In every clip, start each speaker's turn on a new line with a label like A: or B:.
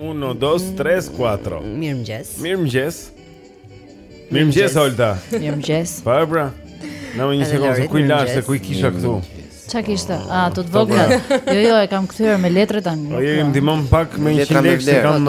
A: Uno, dos, tres, cuatro
B: Mirëmëngjes
A: Mirëmëngjes Mirëmëngjes, Olta
B: Mirëmëngjes
A: Pa e pra Nëm një sekondë, se ku i
B: lashë,
A: se ku i kisha këtu
C: Ça kishte? A, të të vogla Jo, jo, e kam kthyer me letrat tani
A: Po, jo, jo, ndihmon pak me një
D: qind
A: lekë Se kam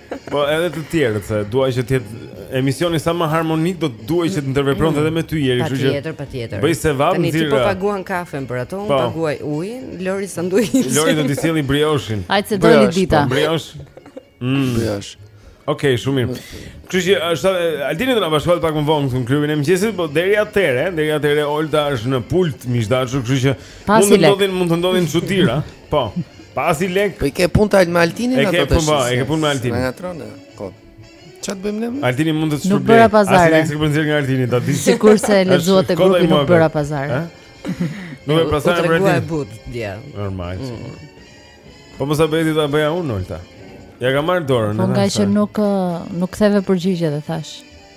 B: Po
A: edhe
C: të
A: tjerët, se dua që të jetë emisioni sa më harmonik, do të duhej që të ndërvepronte mm. edhe me ty Jeri, kështu që.
B: Patjetër, patjetër.
A: Bëj zevap nxirr.
B: Tani ti po paguan kafen për ato, unë
A: po.
B: paguaj ujin, Lori sanduiçin.
A: Lori do të sjelli brioshin.
C: Hajde se doli dita.
A: Po, briosh. Mm.
D: Briosh.
A: Okej, shumë mirë. Kështu që është Altini do na bashkohet pak më vonë në klubin e mëngjesit, po deri atëre, deri atëre Olta është në pult miq të dashur, kështu që mund të ndodhin, mund të ndodhin çudira. Po. Asnjë lek.
D: Po i ke punët me Altinin ato
A: të
D: shih.
A: E ke punë, po, e ke punë me Altinin.
D: Nga trona. Po. Ça të bëjmë ne?
A: Altini mund të të shpërblej.
C: Nuk bëra pazar.
A: Asnjë lek s'po nxjerr nga Altini ta di.
C: Sikur s'e lexuat te grupi nuk bëra
A: pazar. Nuk e pazar për Altini.
B: Ai but dia.
A: Normal. Mm. Po mos e bëj ti ta bëja unë Olta. Ia kam marr dorën.
C: Po nga që nuk nuk ktheve përgjigje dhe thash.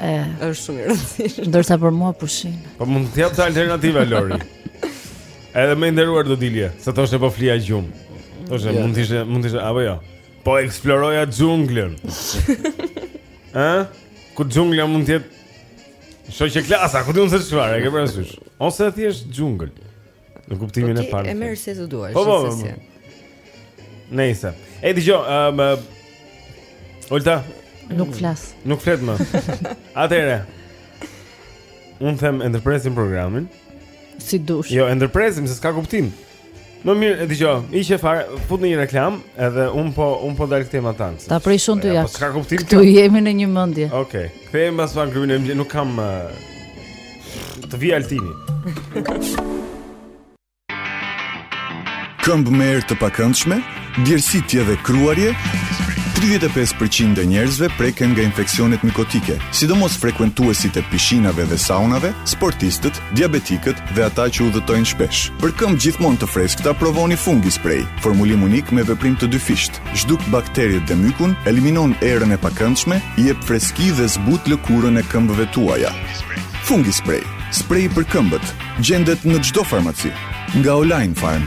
A: E,
C: është
B: shumë i rëndësishëm.
C: Ndërsa për mua pushim.
A: Po mund të jap alternativa Lori. Edhe më i nderuar do dilje, se të thoshe po flija gjum. Thoshte
D: yeah.
A: mund të ishte, mund të ishte apo jo. Po eksploroja xhunglën. Ë? Ku xhungla mund të jetë? Shoqe klase, ku do të thosh çfarë? E ke parasysh? Ose thjesht xhungël. Në kuptimin e parë.
B: Po
A: ti
B: e merr si të duash,
A: po, po, po,
B: po.
A: Nëse. Ej dëgjo, ëm um, Olta,
C: nuk flas.
A: Nuk flet më. Atëre. Un them e ndërpresim programin.
C: Si dush.
A: Jo, e ndërpresim se s'ka kuptim. Më mirë, e dëgjoj. Ishte fare, futni një reklam, edhe un po un po dal këtë matan.
C: Ta pres un ty
A: ja. Po s'ka kuptim.
C: Këtu jemi në një mendje.
A: Okej. Okay. Kthehemi pas vakrimit, nuk kam uh, Të vi Altini.
E: Këmbë me erë të pakëndshme, djersitje dhe kruarje, 35% e njerëzve preken nga infeksionet mikotike, sidomos frekuentuesit e pishinave dhe saunave, sportistët, diabetikët dhe ata që udhëtojnë shpesh. Për këmbë gjithmonë të freskëta provoni Fungi Spray, formulim unik me veprim të dyfisht. Zhduk bakteriet dhe mykun, eliminon erën e pakëndshme, jep freski dhe zbut lëkurën e këmbëve tuaja. Fungi Spray, sprej për këmbët, gjendet në çdo farmaci, nga Oline Farm.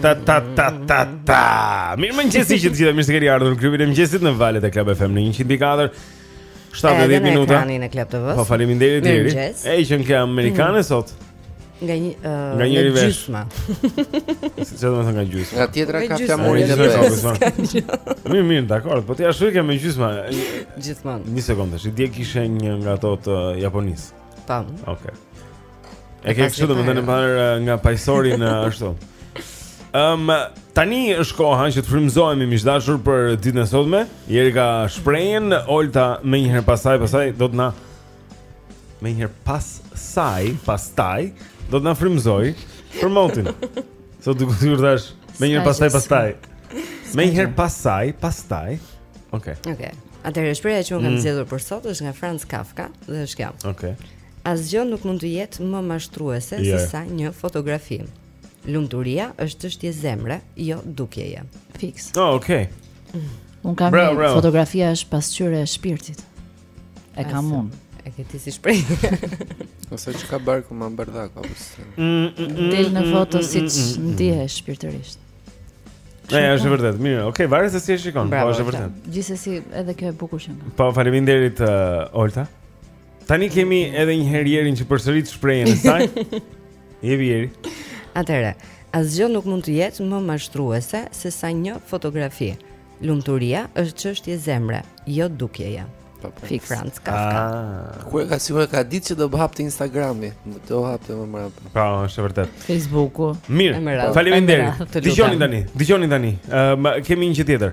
A: Ta ta ta ta ta. Mirëmëngjes të gjithë mirë se keni ardhur në klubin e mëngjesit në valët e Club FM në 104. 70 minuta.
B: Edhe në Club TV.
A: Po faleminderit Jeri. E qenke amerikane mm. sot.
B: Nga një uh,
A: nga një
B: gjysmë.
A: Si do të thotë nga gjysma.
D: Nga tjetra ka flamurin e
A: Koresë. Mirë, mirë, dakor. Po ti ashtu e ke me gjysmë.
B: Gjithmonë.
A: Një sekondë, si dje kishe një nga ato të Japonisë.
B: Tam.
A: Okej. E ke kështu do të thotë marr nga pajsori në ashtu. Ëm um, tani është koha që të frymëzohemi miq të dashur për ditën e sotme. Jeri ka shprehjen Olta më një herë pasaj, pasaj do të na më një herë pas saj, pastaj do të na frymëzojë për motin. Sot do të thur dash më një herë pasaj, pastaj. Më një herë pasaj, pastaj. Okej. Okay.
B: Okej. Okay. Atëherë shprehja që unë kam
A: mm.
B: zgjedhur për sot është nga Franz Kafka dhe është kjo.
A: Okej. Okay.
B: Asgjë nuk mund të jetë më mashtruese sesa një fotografi. Lumturia është çështje zemre, jo dukjeje.
C: Fiks.
A: Oh, okay. Mm.
C: Un kam
A: bravo, bravo.
C: fotografia është pasqyrë e shpirtit. E kam un.
B: E ke ti si shprehje.
D: Ose ç'ka barku nxjerr bardhaku apo se.
A: Mm, mm, mm,
C: Del në foto siç ndihesh shpirtërisht.
A: Ja, ja, është vërtet. Mirë, okay, varet se si e shikon, po është vërtet.
C: Gjithsesi edhe kjo e bukur që nga.
A: Po, faleminderit uh, Olta. Tani kemi edhe një herë Jerin që përsërit shprehjen e saj. Jepi Jeri.
B: Atëre, asgjë nuk mund të jetë më mashtruese sesa një fotografi. Lumturia është çështje zemre, jo dukjeje.
D: Po, po.
B: Fiks Franz Kafka.
A: Ah.
D: Ku e ka sigurisht ka ditur që do hapte Instagrami, do hapte më mbrapa.
A: Po, është e vërtetë.
C: Facebooku.
A: Mirë. Faleminderit. Dgjoni tani, dgjoni tani. Ëm kemi një gjë tjetër.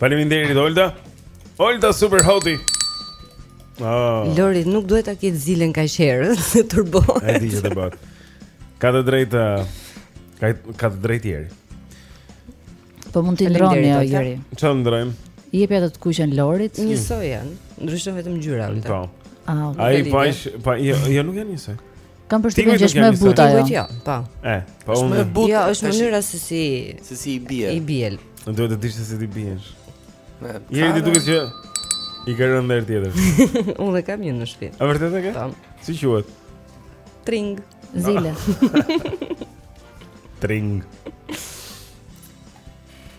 C: Faleminderit
A: Olta. Olta super hoti. Oh.
B: Lori nuk duhet ta ketë zilen kaq herë, se tërbohet.
A: Ai di që tërbohet. Ka të drejtë ka ka të drejtë Jeri.
C: Po mund t'i ndrojmë
B: jo
C: Jeri.
A: Çfarë ndrojm?
C: Jepi atë të kuqen Lorit.
B: Njësoj janë, ndryshon vetëm ngjyra.
A: Po. Ai po po jo, jo nuk janë njësoj.
C: Kam përshtypjen që është më e
A: butë
C: ajo.
B: Jo, po.
A: E, po unë.
D: Është më e butë.
B: Jo, është mënyra se si
D: se si i bie.
B: I bie.
A: Nuk duhet të dish se si t'i biesh.
D: Me.
A: Jeri ti duhet që i ka rënë ndonjë tjetër.
B: Unë e kam një në shtëpi.
A: A vërtet e ke?
B: Tam.
A: Si quhet?
B: Tring.
C: Zile.
A: Tring.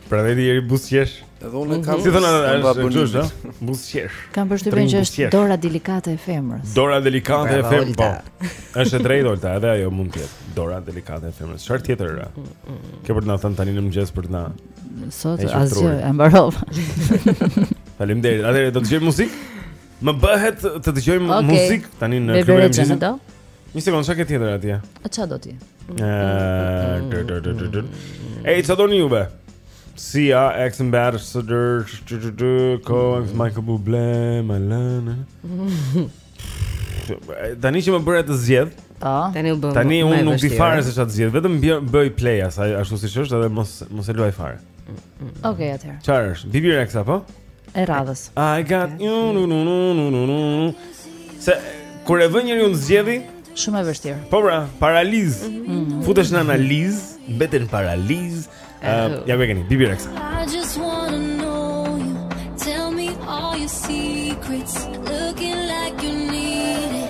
A: Prandaj ti Jeri buzëqesh.
D: Edhe unë kam.
A: Si thonë ajo
D: buzëqesh,
A: ha? Buzëqesh.
C: Kam përshtypjen që është dora delikate e femrës.
A: Dora delikate e femrës. Po. Është e drejtë Olta, edhe ajo mund të jetë dora delikate e femrës. Çfarë tjetër? Mm, mm, mm. Ke për të na thënë tani në mëngjes për të na.
C: Sot asgjë, e mbarova.
A: Faleminderit. Atëherë do dëgjojmë muzikë. Më bëhet të dëgjojmë
C: okay.
A: muzikë tani në klubin e mëngjesit. Një sekondë, ç'ke tjetër atje?
C: A ç'a do ti?
A: Ej, ç'a doni juve? Sia, X Ambassadors, ko X Michael Bublé Malana. Tani që më bëre të zgjedh.
C: Po.
B: Tani u bën.
A: Tani unë nuk di fare se ç'a të zgjedh, vetëm bëj play ashtu siç është edhe mos mos e luaj fare.
C: Okej, atëherë.
A: Çfarë është? Bebe Rexha po?
C: E radhës.
A: I got you no no no no no no. Se kur e vë njeriun në zgjedhje,
C: shumë e vështirë.
A: Po pra, paraliz. Mm -hmm. Futesh në analizë, mbetesh në paralizë. Uh, ja vjen Bebe Rexha.
F: I just want to know you. Tell me all your secrets. Looking like you need it.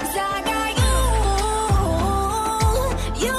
F: Cause I got you. You.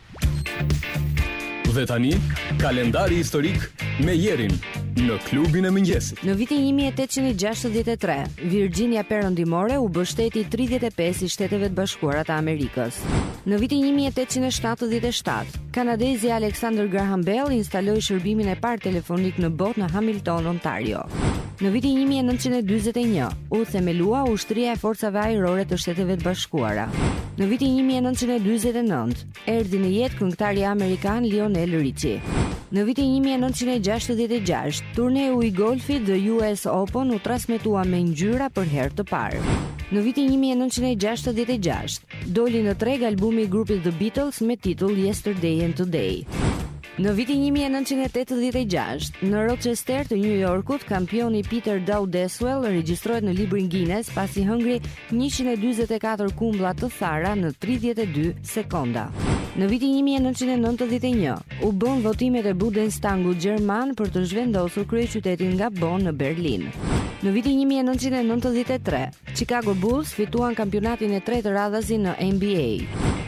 G: Dhe tani, kalendari historik me Jerin në klubin e mëngjesit.
B: Në vitin 1863, Virginia Perëndimore u bë shteti 35 i Shteteve të Bashkuara të Amerikës. Në vitin 1877, kanadezi Alexander Graham Bell instaloi shërbimin e parë telefonik në botë në Hamilton, Ontario. Në vitin një mijë e nëntëqind e dyzet e një, u themelua Ushtria e Forcave Ajrore të Shteteve të Bashkuara. Në vitin një mijë e nëntëqind e dyzet e nëntë, erdhi në jetë këngëtari amerikan Lionel Richie. Në vitin 1966, turneu i golfit The US Open u transmetua me ngjyra për herë të parë. Në vitin 1966, doli në treg albumi i grupit The Beatles me titull Yesterday and Today. Në vitin 1986, në Rochester të New Yorkut, kampioni Peter Dowdeswell regjistrohet në librin Guinness pasi hëngri 144 kumbla të thara në 32 sekonda. Në vitin 1991, u bënë votimet e Bundestagut gjerman për të zhvendosur kryeqytetin nga Bonn në Berlin. Në vitin 1993, Chicago Bulls fituan kampionatin e tretë radhazi në NBA.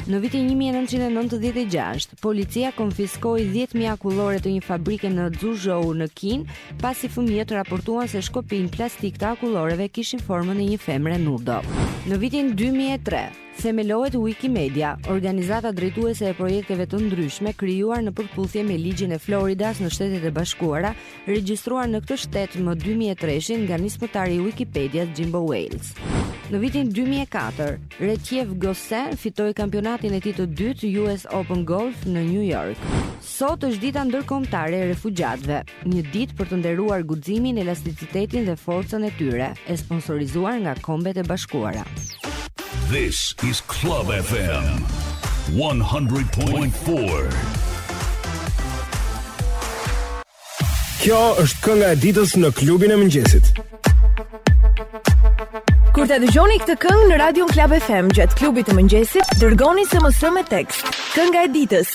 B: Në vitin 1996, Policia konfiskoi dhjetë mijë akullore të një fabrike në Xuzhou në Kinë, pasi fëmijët raportuan se shkopinjtë plastikë të akulloreve kishin formën e një femre nudo. Në vitin 2003, themelohet Wikimedia, organizata drejtuese e projekteve të ndryshme krijuar në përputhje me ligjin e Floridas në Shtetet e Bashkuara regjistruar në këtë shtet më 2003 nga nismëtari i Wikipedias Jimbo Wales. Në vitin 2004, Retief Goosen fitoi kampionatin e tij të dytë US Open Golf në New York. Sot është dita ndërkombëtare e refugjatëve, një ditë për të nderuar guximin, elasticitetin dhe forcën e tyre, e sponsorizuar nga Kombet e Bashkuara.
H: This is Club FM 100.4.
I: Kjo është kënga e ditës në klubin e mëngjesit.
J: Kur ta dëgjoni këtë këngë në radion Club FM gjatë klubit të mëngjesit, dërgoni SMS me tekst. Kënga e ditës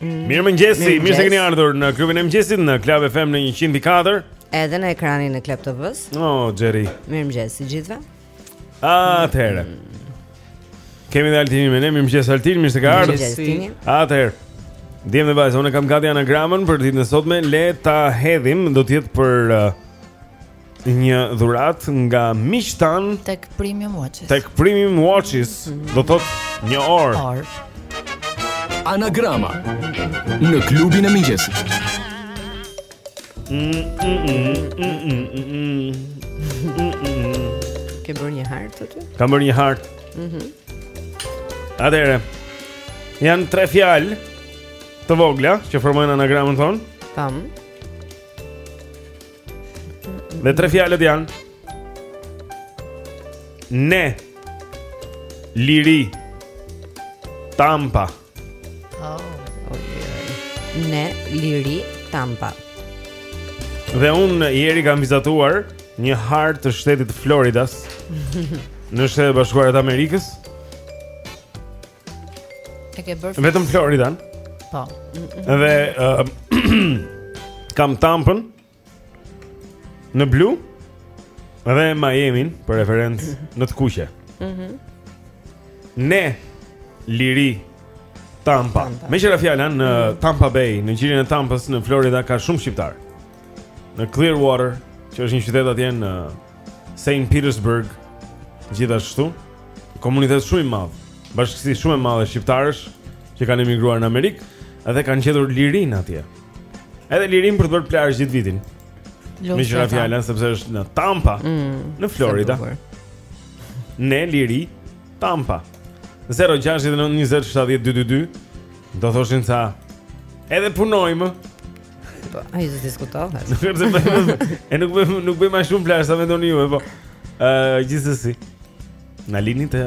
F: Mirëmëngjesi,
A: mirë se keni ardhur në klubin e mëngjesit në Club FM në 104
B: Edhe në ekranin e Club TV-së
A: O, oh,
B: Jeri Mirëmëngjesi gjithëve
A: Atëherë Kemi dhe Altinin me ne, mirëmëngjesi Altin, mirë se ke ardhur
B: Mirëmëngjesi
A: Atëherë Djem dhe vajza, unë kam gati anagramën për ditën e sotme Le ta hedhim, do të jetë për uh, Një dhuratë nga miqtë tanë
C: Tek Premium Watches
A: Tek Premium Watches Do të thotë një orë
C: Orë.
G: Anagrama Në klubin e mëngjesit
B: Ke bërë një hartë aty?
A: Kam bërë një hartë
B: Mhm.
A: Atëherë Janë tre fjalë Të vogla Që formojnë anagramën thonë
B: Tam
A: Dhe tre fjalët janë Ne Liri Tampa
C: oh, oh
B: Ne Liri Tampa
A: Dhe unë Jeri kam vizatuar Një hartë të shtetit të Floridës Në Shtetet e Bashkuara të Amerikës
C: E ke bërë
A: Vetëm Floridën
C: Po
A: Dhe uh, Kam Tampën Në blu Dhe Miamin Për referencë Në të kuqe
B: mm -hmm.
A: Ne Liri Tampa, Tampa. Meqë ra fjala në mm -hmm. Tampa Bay Në gjirin e Tampës Në Florida Ka shumë shqiptarë Në Clearwater Që është një qytet atje në St. Petersburg gjithashtu komunitet shumë i madh, bashkësi shumë e madhe shqiptarësh që kanë emigruar në Amerikë dhe kanë gjetur lirinë atje. Edhe lirinë për të bërë plazh gjithë vitin. Meqë
C: ra
A: fjala sepse është në Tampa,
B: mm,
A: në Florida. Ne liri Tampa. 069 20 70 222 do thoshin ata edhe punojmë
B: Po, ai do të diskutohet.
A: Nuk e bëjmë. E nuk bëjmë, nuk bëjmë aq shumë plazh sa mendoni ju, po. Ë, gjithsesi. Na lini të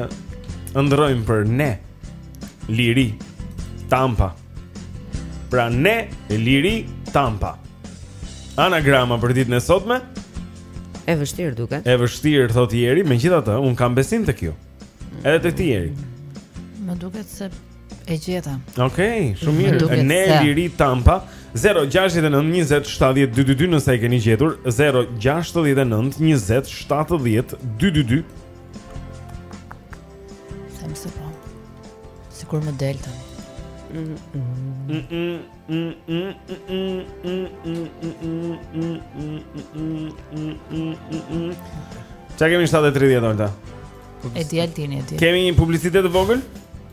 A: ëndrrojmë për ne. Liri Tampa. Pra ne e Liri Tampa. Anagrama për ditën e sotme.
B: E vështirë duket.
A: E vështirë thotë Jeri, megjithatë unë kam besim tek ju. Edhe tek ti Jeri.
C: Më duket se E gjeta.
A: Okej, okay,
C: shumë
A: mirë. Ne liri Tampa 0692070222 nëse e keni gjetur 0692070222. Sa
C: më së po. Sikur më duhet tani.
A: Çka kemi 7:30 Olta?
C: E di Altini e di.
A: Kemi një publicitet të vogël?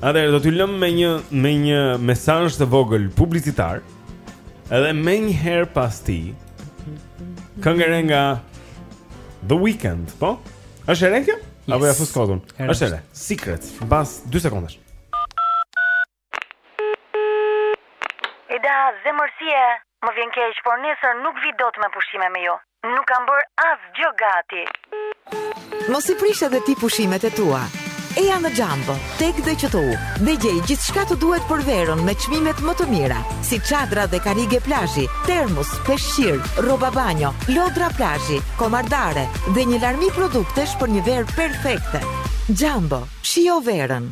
A: Atëherë do t'ju lëm me një me një mesazh të vogël publicitar. Edhe menjëherë pas tij. Këngë e re nga The Weeknd, po? Është e re kjo? Apo ia fus
B: kot unë?
A: Është e re. Secrets, mbas 2 sekondash.
K: Eda, zemër si je? Më vjen keq, por nesër nuk vi dot me pushime me ju. Nuk kam bërë asgjë gati.
L: Mos i prish edhe ti pushimet e tua. Eja në Jumbo, TEG dhe QTU, dhe gjej gjithçka të duhet për verën me çmimet më të mira, si çadra dhe karige plazhi, termos, peshqir, rroba banjo, lodra plazhi, komardare dhe një larmi produktesh për një verë perfekte. Jumbo, shijo verën.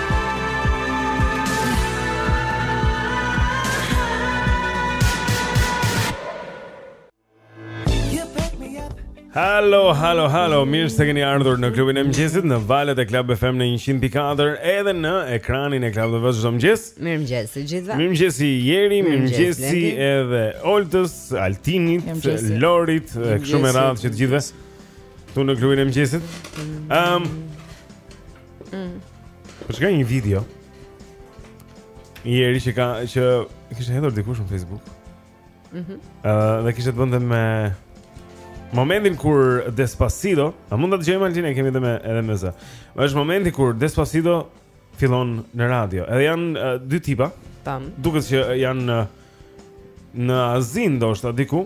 A: Halo, halo, halo, mirë se keni ardhur në klubin e mëngjesit në valet e Club FM në 104 edhe në ekranin e Club TV çdo mëngjes.
M: Mirëmëngjesi të gjithëve.
A: Mirëmëngjesi Jeri,
M: mirëmëngjesi
A: edhe Oltës, Altinit, Lorit, kështu me radhë që të gjithëve. Këtu në klubin e mëngjesit. Ehm, um,
M: Mm.
A: Po shikoja një video, Jeri, që ka që kishte hedhur dikush në Facebook.
M: Mhm.
A: Mm Ëh, uh, dhe kishte të bënte me momentin kur Despacito, a mund ta dëgjojmë Altin e kemi edhe me edhe me zë. Është momenti kur Despacito fillon në radio. Edhe janë uh, dy tipa.
M: Tam.
A: Duket se janë uh, në Azi ndoshta diku.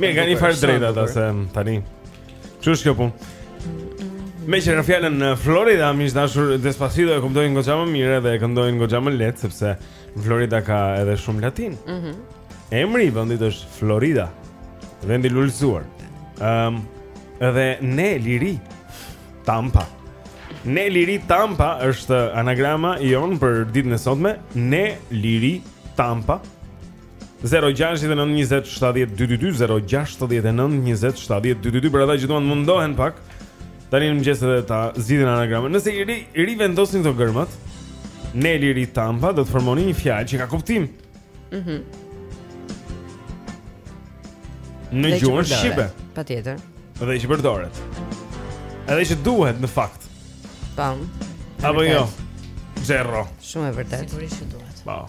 A: Mirë, ka një farë të drejte se tani. Ç'është kjo punë? Meqë ra fjala në Florida, më është dashur Despacito e kuptojnë goxha më mirë dhe e këndojnë goxha më lehtë Sepse Florida ka edhe shumë latinë
M: mm -hmm.
A: Emri i vendit është Florida Vend i lulëzuar um, ehm, Edhe ne liri Tampa Ne liri Tampa është anagrama jonë për ditën e sotme Ne liri Tampa 0692070222 për ata që duan të mundohen pak tani në mëngjes edhe ta zgjidhin anagramën. Nëse i ri, rivendosni këto gërmat, neli ri tampa do të formoni një fjalë që ka kuptim.
M: Mhm. Mm në
A: gjuhën shqipe.
M: Patjetër.
A: Dhe që përdoret. Edhe që duhet në fakt.
M: Pam.
A: Apo jo. Zero.
M: Shumë e vërtetë.
C: Sigurisht që duhet.
A: Pam.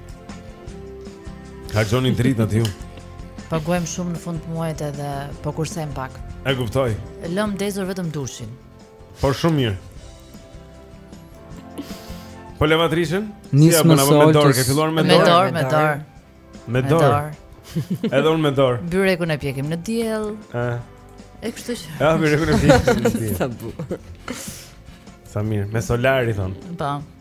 C: Harxhojmë drita
A: në tiju
C: Paguajmë shumë në fund të muajit edhe po kursejmë pak
A: E kuptoj
C: Lëmë ndezur vetëm dushin
A: Po shumë mirë Po
N: lavatriçen?
A: Nisë ja,
N: më
A: sojtës Me dorë, ke filluar me dorë?
C: Me
A: dorë,
C: me dorë
A: Me dorë Edhe unë me dorë
C: Byrekun e pjekim në diell
A: E
C: E kështu që
A: E byrekun e pjekim në diell
M: Sa bu
A: Sa mirë, me solar i thonë
C: Po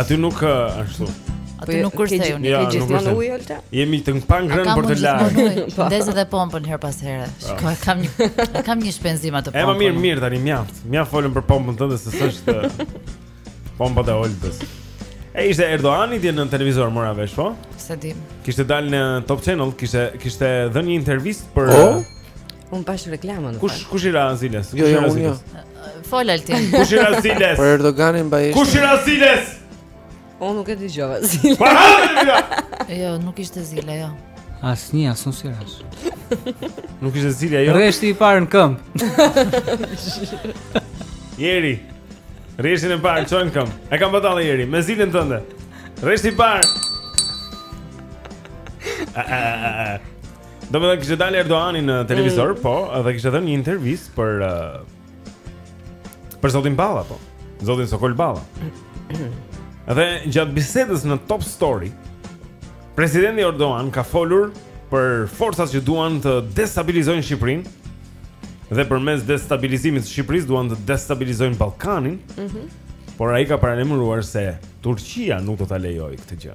M: Aty
C: nuk
A: ashtu.
C: Aty nuk
A: kurseu,
M: një
A: gjë,
M: gjithmonë ujë Olta.
A: Jemi të pangrënë por të larë.
C: Po. Ndez edhe pompën her pas here. Po. Shiko, kam një kam një shpenzim atë pompën.
A: E po mirë mirë tani mjaft. Mjaft folëm për pompën tënde se s'është pompa e Oltës. E ishte Erdogani dje në televizor mora vesh, po?
C: Sa dim.
A: Kishte dalë në Top Channel, kishte kishte dhënë një intervistë për
M: oh? Unë pashë reklamën.
A: Kush kush i ra ziles?
D: Jo, jo, unë jo.
C: Fol Altin.
A: Kush i ra ziles?
D: Për Erdoganin mbajë.
A: Kush i ra ziles?
M: Unë nuk e dëgjova zilen.
A: Po ha.
C: Jo, nuk ishte zile, jo.
N: Asnjë, as unë s'i rashë.
A: Nuk ishte zile, jo.
N: Rreshti i parë në këmbë.
A: Jeri. Rreshti i parë çohu në këmbë. E kam batalë Jeri me zilen tënde. Rreshti i parë. Ah ah ah. Domethënë kishte dalë Erdogani në televizor, mm. po, dhe kishte dhënë një intervistë për... Uh, për zotin Balla, po. Zotin Sokol Balla. Dhe gjatë bisedës në Top Story, Presidenti Erdogan ka folur për forcat që duan të destabilizojnë Shqipërinë dhe përmes destabilizimit të Shqipërisë duan të destabilizojnë Ballkanin.
M: Mhm.
A: Mm por ai ka paralajmëruar se Turqia nuk do ta lejojë këtë gjë.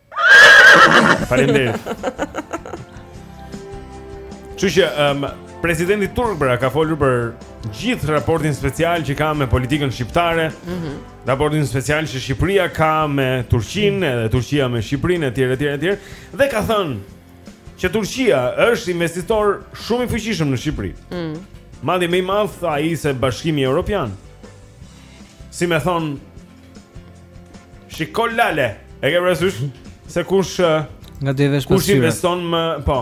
A: Faleminderit. Kështu që, um, presidenti turk pra ka folur për gjithë raportin special që ka me politikën shqiptare,
M: mm -hmm.
A: raportin special që Shqipëria ka me Turqinë, mm -hmm. edhe Turqia me Shqipërinë, e tjere, tjere, tjere, dhe ka thënë që Turqia është investitor shumë i fuqishëm në Shqipëri.
M: Mm -hmm.
A: Madje më i madhë tha ai se Bashkimi Europian, si me thënë, Shiko lale. E ke parasysh se kush
N: na merr vesh
A: kush investon më, po.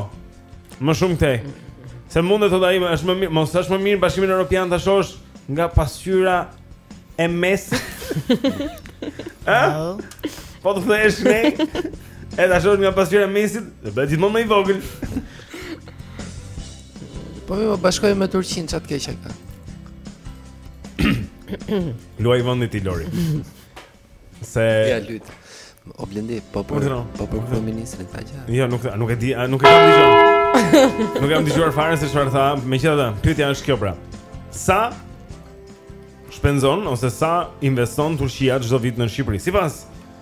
A: Më shumë këtej. Se mund të thotë ai, është më mirë, mos është më mirë Bashkimin Evropian ta shohësh nga pasqyra e mesit. Ë? Po të thësh ne. E ta shohësh nga pasqyra e mesit, do bëhet gjithmonë më i vogël.
D: Po më bashkoj me Turqin çfarë të keqe e ka.
A: Luaj vendit ti Lori Se
D: Ja lyt O Blendi, po për, po për për ministrin të gja
A: Jo, nuk, nuk e di, nuk e kam dëgjuar. Nuk e kam dëgjuar fare se çfarë tha, megjithatë, pyetja është kjo pra Sa shpenzon, ose sa investon Turqia çdo vit në Shqipëri Sipas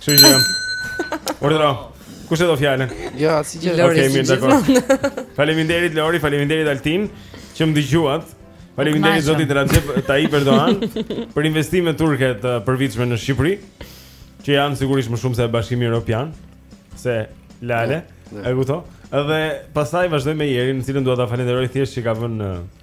A: Kështu që jam. Urdhëro. Kush e do fjalën?
D: Jo, ja, si që
M: Lori.
A: Okej, mirë, Faleminderit Lori, faleminderit Altin që më dëgjuat. Faleminderit zotit Recep Tayyip Erdogan për investimet turke të përvitshme në Shqipëri, që janë sigurisht më shumë se Bashkimi Evropian, se Lale, e kupton? Edhe pastaj vazhdojmë me Jerin, të cilin dua ta falenderoj thjesht që ka vënë uh,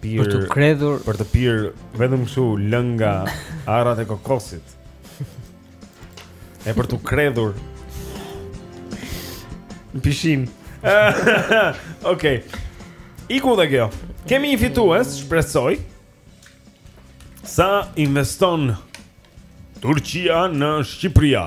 A: pirë
N: për të kredhur,
A: për të pirë vetëm kështu lëng nga arrat e kokosit. E për t'u kredhur në pishinë. Okej. Iku dhe kjo. Kemi një fitues, shpresoj. Sa investon Turqia në Shqipëria?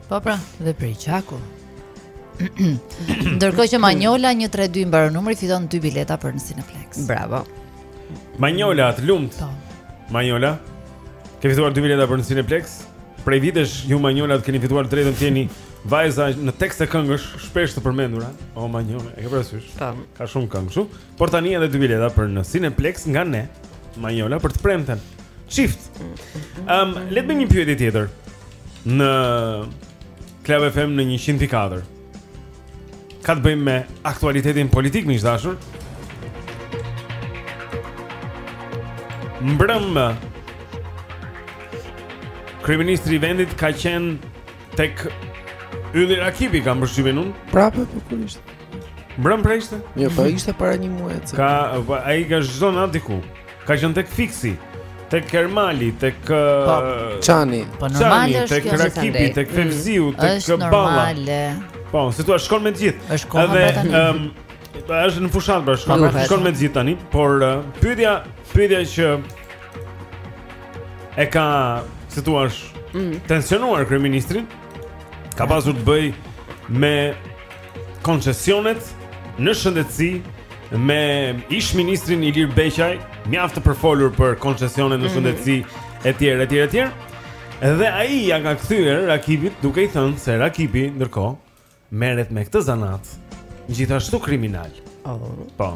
A: Po pra,
C: dhe prej gjaku. Ndërkohë që Manjola 132 mbaron numri fiton dy bileta për në Cineplex.
M: Bravo.
A: Manjola, të lumt.
C: Po.
A: Manjola, ke fituar dy bileta për në Cineplex. Prej vitesh ju Manjolat keni fituar të drejtën të jeni vajza në tekste këngësh shpesh të përmendura. O Manjola, e ke parasysh?
M: Po.
A: Ka shumë këngë kështu. Por tani edhe dy bileta për në Cineplex nga ne, Manjola për të premten. Çift. Ehm, um, le të bëjmë një pyetje tjetër. Në Club FM në 104. Ka të bëjë me aktualitetin politik miq të dashur. Mbrëm. Kryeministri i vendit ka qenë tek Ylli Rakipi kam përshtypjen unë?
D: Prapë po kur ishte?
A: Mbrëm pra ishte?
D: Jo, pa po ishte para një muaji.
A: Ka, po, ai ka zhëzon atë diku Ka qenë tek Fiksi, tek Hermali, tek
D: pa,
C: po, uh,
A: Çani
C: Po
A: normalisht
C: tek
A: Rakipi Tek Fevziu, mm,
C: tek
A: Balla është
C: normale
A: Po, si thua shkon me të gjithë,
C: shkon me
A: të
C: gjithë. Edhe,
A: um, është në fushatë pra shkon,
C: pra,
A: shkon me të gjithë tani Por, uh, pyetja, pyetja që E ka, si të thuash
M: mm.
A: tensionuar kryeministrin ka pasur të bëjë me koncesionet në shëndetësi me ish ministrin Ilir Beqaj, mjaft të përfolur për koncesionet në
M: mhm.
A: shëndetësi etj etj etj. Dhe ai ja ka kthyer Rakipit duke i thënë se Rakipi ndërkohë merret me këtë zanat gjithashtu kriminal.
M: Oh.
A: Po.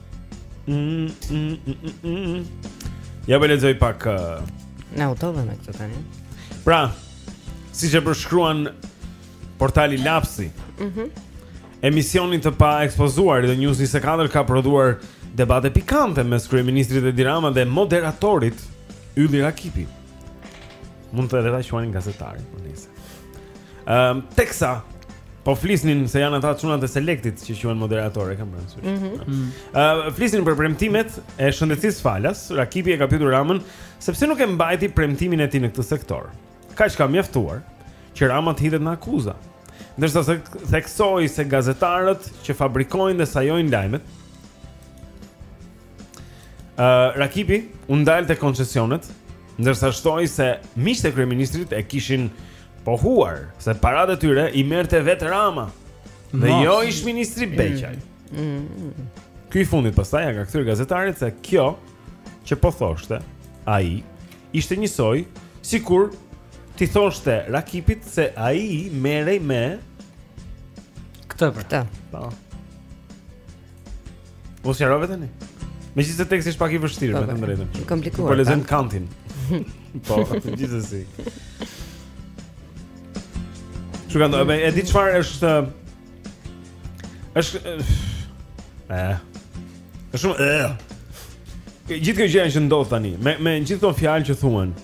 A: Mm, mm, mm, mm. Ja po lexoj pak uh...
M: Në autove me këtë tani
A: Pra, siç e përshkruan portali Lapsi
M: mm -hmm.
A: Emisioni Të Paekspozuarit në News 24 ka prodhuar debate pikante mes kryeministrit Edi Rama dhe moderatorit Ylli Rakipi. Mund të edhe ta quanin gazetarin, por nëse. Ehm, um, teksa po flisnin se janë ata çunat e selektit që quhen moderatorë, kam bërë
M: sy.
A: Ëh, mm -hmm. mm. uh, flisnin për premtimet e shëndetësisë falas, Rakipi e ka pyetur Ramën sepse nuk e mbajti premtimin e tij në këtë sektor. Kaq ka mjaftuar që Rama të hidhet në akuza. Ndërsa theksoi se gazetarët që fabrikojnë dhe sajojnë lajmet Uh, Rakipi u ndal te koncesionet, ndërsa shtoi se miqtë e kryeministrit e kishin pohuar se paratë e tyre i merrte vet Rama. Dhe
N: Mos.
A: jo ish ministri Beqaj. Mm. Mm. Ky i fundit pastaj ja ka kthyer gazetarit se kjo që po thoshte ai ishte njësoj sikur t'i thoshte Rakipit se ai merrej me
N: këtë për
M: këtë.
A: Po. Mos sqarove tani. Megjithëse teksti është pak i vështirë,
M: po,
A: me të
M: po.
A: drejtën.
M: I komplikuar.
A: Po lexojmë kantin. Po, gjithsesi. Ju kanë edhe e di çfarë është është ë është shumë ë gjithë kjo gjë që ndodh tani me me gjithë këto fjalë që thuhen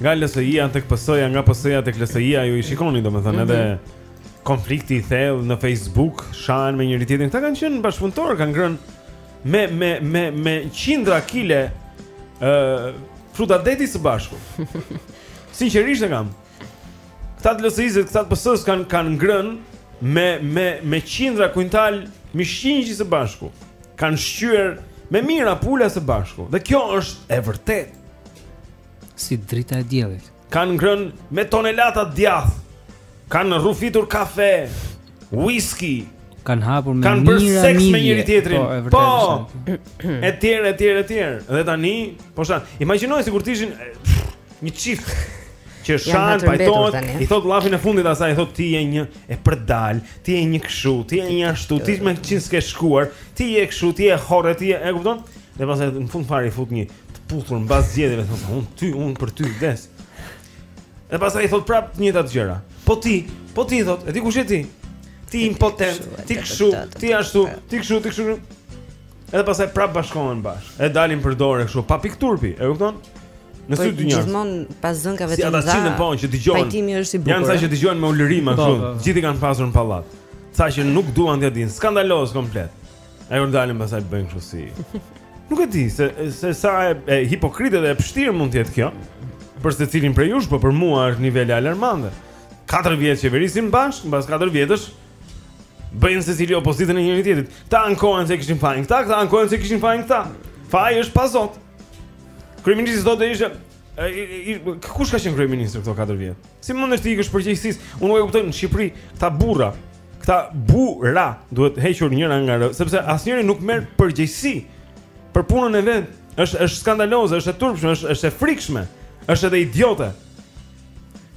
A: Nga LSI-a tek PS-ja, nga PS-ja tek LSI-a ju i shikoni domethënë
M: mm -hmm.
A: edhe konflikti i thellë në Facebook, shahen me njëri tjetrin. Këta kanë qenë bashkëpunëtorë, kanë ngrënë me me me me qindra kile ë uh, fruta deti së bashku. Sinqerisht e kam. Këta të LSI-së, këta të PS-së kanë kanë ngrënë me me me qindra kuintal mish qingji së bashku. Kanë shqyer me mijëra pula së bashku. Dhe kjo është e vërtetë.
N: Si drita e diellit.
A: Kanë ngrënë me tonelata djath. Kanë rrufitur kafe, whisky,
N: kanë hapur me
A: kanë bërë seks me njëri tjetrin.
N: Po,
A: po. etj, etj, etj. Dhe tani, po shahen, imagjino sikur të ishin një çift që
M: shahet
A: pajtohet, i thot llafin e fundit asaj, i thot ti je një e përdalë, ti je një kshu, ti je një ashtu, ti me kë s'ke shkuar, ti je kshu, ti je horr, ti je, e kupton? Dhe pastaj në fund fare i fut një të puthur mbas zgjedhjeve thotë un ty, un për ty vdes. Dhe pastaj i thot prap të njëjtat gjëra. Po ti, po ti thot, e di kush je ti? Ti impotent, ti kshu, ti ashtu, ti kshu, ti kshu. Edhe pastaj prap bashkohen bashkë. E dalin për dorë kështu, pa pikë turpi, e kupton? Në,
M: po,
A: si dy njerëz.
M: Gjithmonë pas zënkave të mëdha.
A: Si ata çiftet po që dëgjojnë.
M: Pajtimi është i bukur.
A: Janë sa që dëgjojnë me ulërima ashtu.
N: Po, po,
A: Gjithë kanë pasur në pallat. S'është që nuk duan t'ia dinë. Skandaloz komplet. Edhe dalin pastaj bëjnë kështu si. Nuk e di se se sa e, e hipokrite dhe e pështirë mund të jetë kjo. Për secilin prej jush, po për mua është nivele alarmante. 4 vjet qeverisim bashkë, mbas 4 vjetësh bëjnë secili opozitën e njëri tjetrit. Këta ankohen se kishin fajin këta, këta ankohen se kishin fajin këta. Faji është pa zot. Kryeministri thotë, ishte, kush ka qenë kryeministër këto 4 vjet? Si mundesh të ikësh përgjegjësisë? Unë nuk e kuptoj në Shqipëri këta burra. Këta burra duhet hequr njëra nga rë, sepse asnjëri nuk merr përgjegjësi për punën e vet. Është është skandaloze, është e turpshme, është është e frikshme, është edhe idiote.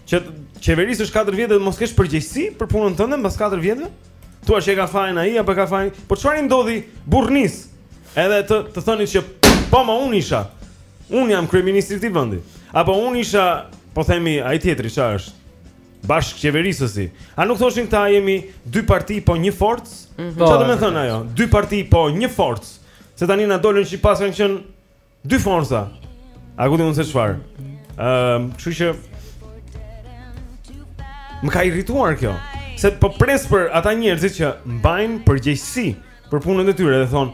A: Të qeverisësh 4 vjet dhe mos kesh përgjegjësi për punën tënde mbas 4 vjetëve? Thua që e ka fajin ai apo e ka fajin? Po çfarë ndodhi, burrni është? Edhe të thoni që po mo, un isha. Un jam kryeministri i këtij vendi. Apo un isha, po themi, ai tjetri çfarë është? Bashkë qeverisët. A nuk thoshin këta jemi dy parti po një forcë? Mm
N: -hmm.
A: Çfarë domethënë ajo? Dy parti po një forcë. Se tani na dolën që paskan qenë dy forca. A ku di un se çfarë? Ëm, um, kështu që më ka irrituar kjo. Se po pres për ata njerëzit që mbajnë përgjegjësi për punën e tyre dhe thon,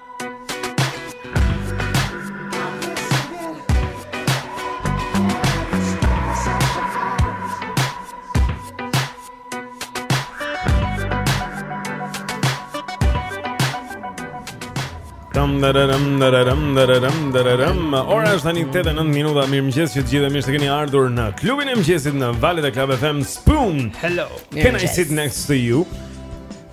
A: Dararam dararam dararam dararam. Ora është tani 8:09 minuta. Mirëmëngjes të gjithëve, mirë se keni ardhur në klubin e mëngjesit në valët e Club FM. Spoon.
N: Hello.
A: Can I sit next to you?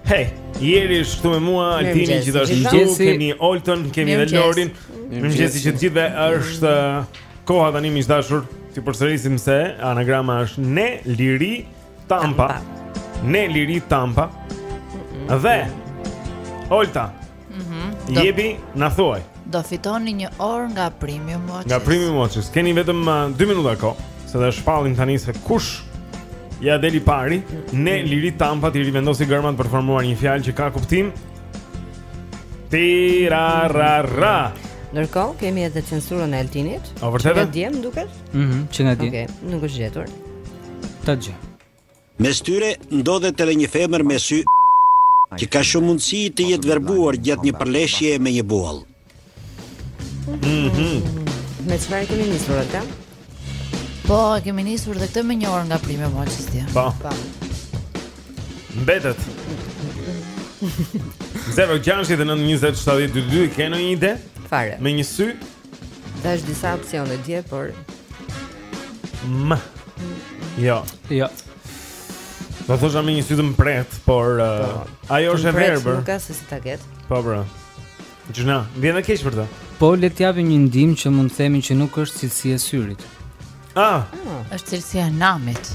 A: Hey, Jeri është këtu me mua, Altini gjithashtu
M: këtu,
A: kemi Oltën, kemi
M: dhe
A: Lorin. Mirëmëngjesi të gjithëve. Është uh, koha tani miq të dashur t'ju përsërisim se anagrama është ne liri Tampa. Ne liri Tampa. Dhe Olta,
C: Mhm. Do...
A: Jepi, na thuaj.
C: Do fitoni një orë nga Premium Watches.
A: Nga Premium Watches. Keni vetëm 2 uh, minuta kohë, se do të shpallim tani se kush ia del i pari, ne mm. liri tampa t'i rivendosë gërmat për të formuar një fjalë që ka kuptim. Ti ra ra ra.
M: Ndërkohë kemi edhe censurën e Altinit.
A: A vërtetë?
M: Nga dje më duket?
N: Mhm, mm që nga dje.
M: Okej, okay, nuk është gjetur.
N: Ta gjë.
O: Mes tyre ndodhet edhe një femër me një sy që ka shumë mundësi të jetë verbuar gjatë një përleshje me një buall.
A: Mhm.
M: Me çfarë kemi nisur Olta?
C: Po, kemi nisur dhe këtë me një orë nga Prime Watches. Po.
A: po. Mbetet. Zero, gjanë që të nëndë njëzet shtadit dy dy, keni një ide?
M: Fare.
A: Me një sy?
M: Dhashë disa opsione dje, por
A: M. Jo.
N: Jo.
A: Do thosha me një sy të mprehtë, por uh, po. ajo është e verbër.
M: Nuk ka se si ta ketë.
A: Po bra. Gjynah, vjen keq për të.
N: Po le të japim një ndihmë që mund të themi që nuk është cilësi e syrit.
A: Ah, ah.
C: është cilësia e namit.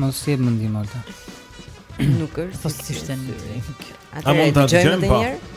N: Mos jep më ndihmë atë.
M: Nuk është
C: po si ishte ndihmë.
A: A mund ta dëgjojmë edhe një herë?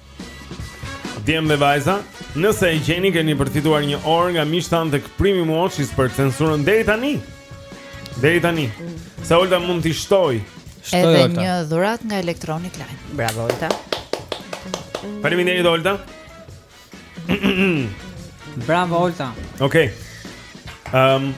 A: Djem dhe vajza, nëse e gjeni keni përfituar një orë nga miqtë tanë te Prime Watches për censurën deri tani. Deri tani. Mm. Se Olta mund t'i shtojë. Shtoj
C: Edhe Olta. një dhuratë nga Electronic Line.
M: Bravo Olta.
A: Parimi një Olta.
N: Bravo Olta.
A: Okej. Okay. Um, ehm,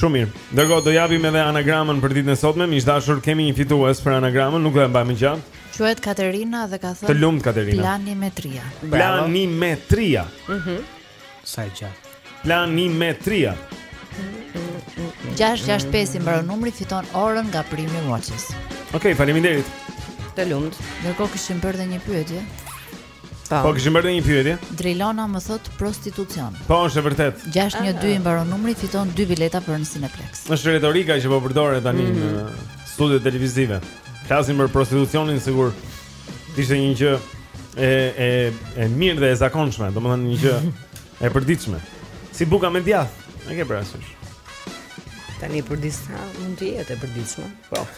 A: Shumë mirë. Ndërkohë do japim edhe anagramën për ditën e sotme. Miq të dashur, kemi një fitues për anagramën, nuk do e mbaj më gjatë.
C: Quhet Katerina dhe ka thënë
A: Të lumtë Katerina.
C: Planimetria.
A: Planimetria.
M: Mhm.
N: Mm Sa e gjatë.
A: Planimetria.
C: 665 i mbaron numri fiton orën nga Prime Watches.
A: Okej, okay, faleminderit.
M: Të lumtë.
C: Ndërkohë kishim bërë edhe një pyetje.
A: Po. Po kishim bërë një pyetje.
C: Drilona më thotë prostitucion.
A: Po është e vërtetë.
C: 612 i mbaron numri, fiton dy bileta për në Cineplexx.
A: Është retorika që po përdoret tani në studio televizive. Flasin për prostitucionin sikur të ishte një gjë e e e mirë dhe e zakonshme, domethënë një gjë e përditshme. Si buka me djathë. E ke parasysh?
M: Tani për disa mund të jetë e përditshme.
A: Po.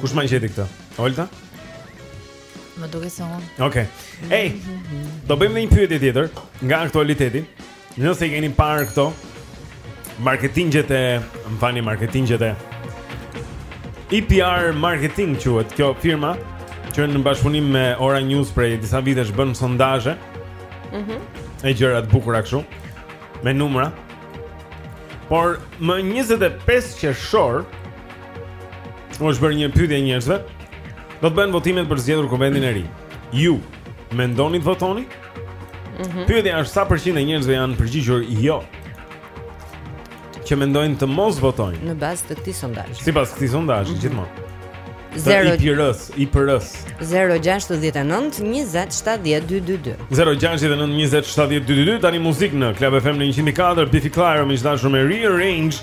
A: Kush ma gjeti këtë? Olta?
C: Më duket se unë
A: Oke okay. Ej, do bëjmë dhe një pyetje tjetër Nga aktualiteti Nëse i keni parë këto Marketingjet e Më falni marketingjet e IPR Marketing quhet kjo firma Që në bashkëpunim me Ora News Prej disa vitesh bën sondazhe
M: mm -hmm.
A: E gjëra të bukura kështu Me numra Por më 25 qershor U është bërë një pyetje njerëzve. Do të bëhen votimet për zgjedhur kuvendin e ri. Ju mendoni të votoni?
M: Mhm.
A: Mm Pyetja është sa përqind e njerëzve janë përgjigjur jo. Që mendojnë të mos votojnë.
M: Në bazë të këtij sondazhi.
A: Sipas këtij sondazhi mm -hmm. gjithmonë.
M: 0
A: i prirës, i prirës.
M: 069 20 70 222.
A: 069 20 70 222 tani muzikë në Club FM në 100.4 Biffy Clyro me dashur me Rearrange.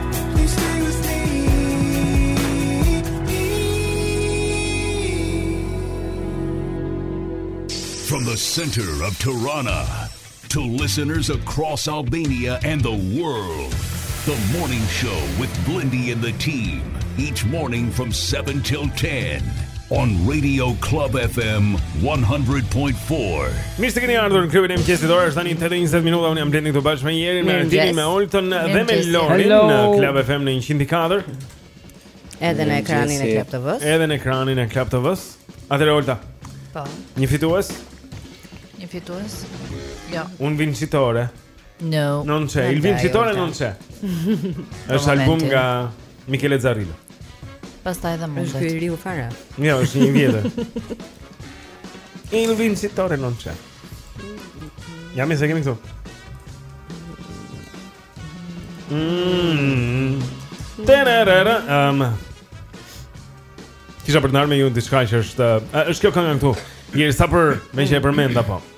P: of
H: Tirana to listeners across Albania and the world. The morning show with Blindy and the team each morning from 7 till 10 on Radio Club FM 100.4.
A: Mirë se keni ardhur në klubin e mëngjesit. Ora është tani 8:20 minuta. Unë jam Blendi këtu bashkë me Jerin, me Arditin, me Oltën dhe me Lorin në Club FM në 100.4.
M: Edhe në ekranin e Club TV-s.
A: Edhe në ekranin e Club TV-s. Atëherë Olta.
C: Po.
A: Një fitues?
C: Një fitues? Jo.
A: Un vincitore.
C: No.
A: Non c'è, il vincitore non c'è. Është album nga Michele Zarrillo.
C: Pastaj edhe mundet.
M: Është i riu fare.
A: Jo, është i vjetër. Il vincitore non c'è. Ja me se e kemi këtu. Mmm. Tararara. Um. Kisha për të ndarë me ju një diçka që është... Uh, është kjo këngë këtu. Jeri, sa për meqë e
P: përmenda,
A: po.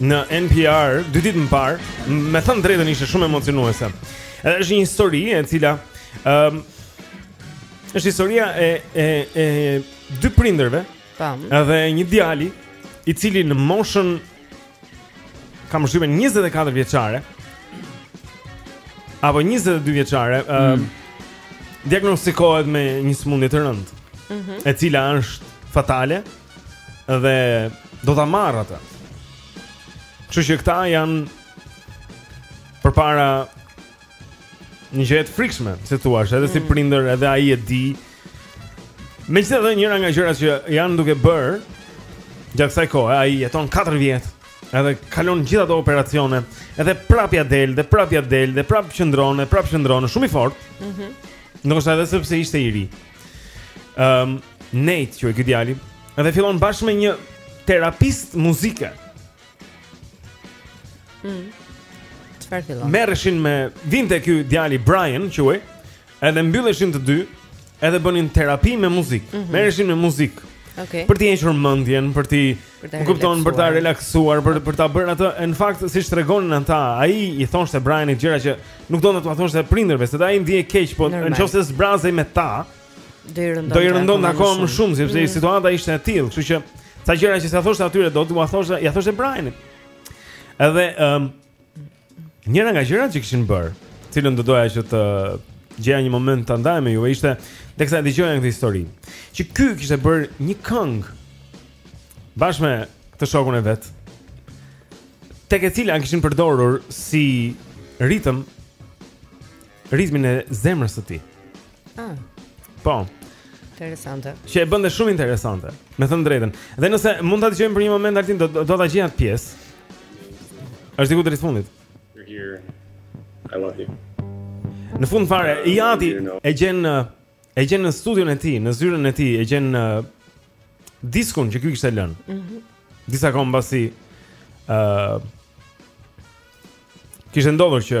A: në NPR dy ditë më parë, me thënë drejtën ishte shumë emocionuese. Edhe është një histori e cila ë um, është historia e e e dy prindërve. Edhe një djali i cili në moshën kam përshtypjen 24 vjeçare apo 22 vjeçare, ë mm. diagnostikohet me një sëmundje të rëndë.
M: Mm -hmm.
A: E cila është fatale Dhe do ta marr atë. Kështu që këta janë përpara një gjëje të frikshme, si thua, edhe
M: mm.
A: si prindër, edhe ai e di. Megjithatë, njëra nga gjërat që janë duke bërë gjatë kësaj kohe, ai jeton 4 vjet. Edhe kalon gjithë ato operacione, edhe prap ia del, dhe prap ia del, dhe prap qëndron, dhe prap qëndron, shumë i fortë.
M: Mhm.
A: Mm Ndoshta edhe sepse ishte i ri. Ehm, um, Nate quhej ky djali, edhe fillon bashkë me një terapist muzike.
M: Mm. Çfarë fillon?
A: Merreshin me vinte ky djali Brian, quhej, edhe mbylleshin të dy, edhe bënin terapi me muzikë.
M: Mm -hmm.
A: Merreshin me muzikë.
M: Okej. Okay.
A: Për t'i hequr mendjen, për t'i
M: për ta
A: kupton për ta relaksuar për për ta bërë atë në fakt siç tregonin ata ai i thoshte Brianit gjëra që nuk donte t'ua thoshte prindërve se ai ndihej keq po
M: në
A: qoftë se zbrazej me ta
M: do i rëndonte
A: do i rëndonte akoma më shumë, shumë sepse
M: mm.
A: situata ishte e tillë kështu që ca gjëra që s'ua thoshte atyre dot t'ua thoshte ia thoshte Brianit edhe ëm um, Njëra nga gjërat që kishin bërë, të cilën do doja që të gjeja një moment ta ndaj me ju, ishte teksa e dëgjoja këtë histori, që ky kishte bërë një këngë bashkë me këtë shokun e vet. Tek e cila kishin përdorur si ritëm ritmin e zemrës së tij.
M: Ah.
A: Po.
M: Interesante.
A: Që e bënte shumë interesante, me thënë drejtën. Dhe nëse mund ta dëgjojmë për një moment Altin, do do ta gjejë atë pjesë. Është diku drejt fundit.
Q: I love you.
A: Në fund fare, i ati e gjen e gjen në studion e tij, në zyrën e tij, e gjen diskun që ky kishte lënë.
M: Mhm.
A: Mm Disa kohë mbasi ë uh, kishte ndodhur që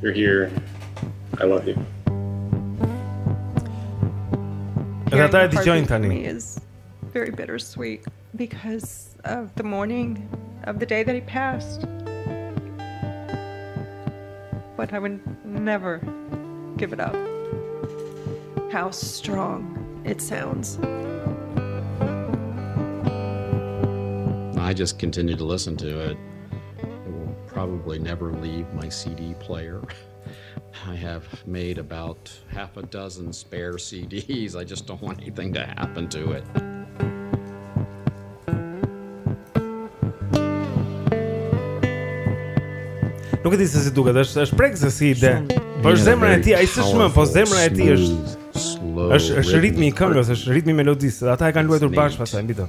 Q: you're here. I love you.
R: Hearing the e
A: dëgjojnë
R: me Is very bittersweet because of the morning of the day that he passed. But I would never give it up. How strong it sounds.
S: I just continue to listen to it. It will probably never leave my CD player. I have made about half a dozen spare CDs. I just don't want anything to happen to it.
A: Nuk e di se si duket, është është prekëse si ide. Po është zemra e tij, ai s'është më, po zemra e tij është është është ritmi i këngës, është ritmi i melodisë. Ata e kanë luajtur bashkë pastaj mbi të.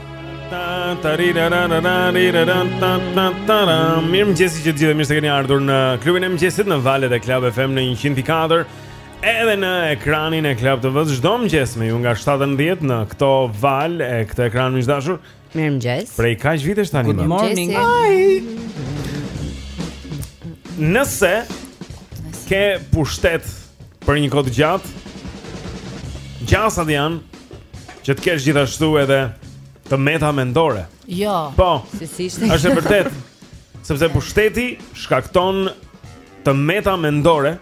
A: Mirëmëngjesi që të gjithëve mirë se keni ardhur në klubin e mëngjesit në valët e Club FM në 104 Edhe në ekranin e Club TV-së çdo mëngjes me ju nga 7-10 në këto valë e këtë ekran miq të dashur
B: Mirëmëngjes
A: Prej kaq vitesh tani më Good
B: morning Hi
A: Nëse ke pushtet për një kohë të gjatë Gjasat janë Që të kesh gjithashtu edhe të meta mendore.
C: Jo.
A: Po.
B: Si si ishte.
A: Është e vërtetë. Sepse pushteti shkakton të meta mendore.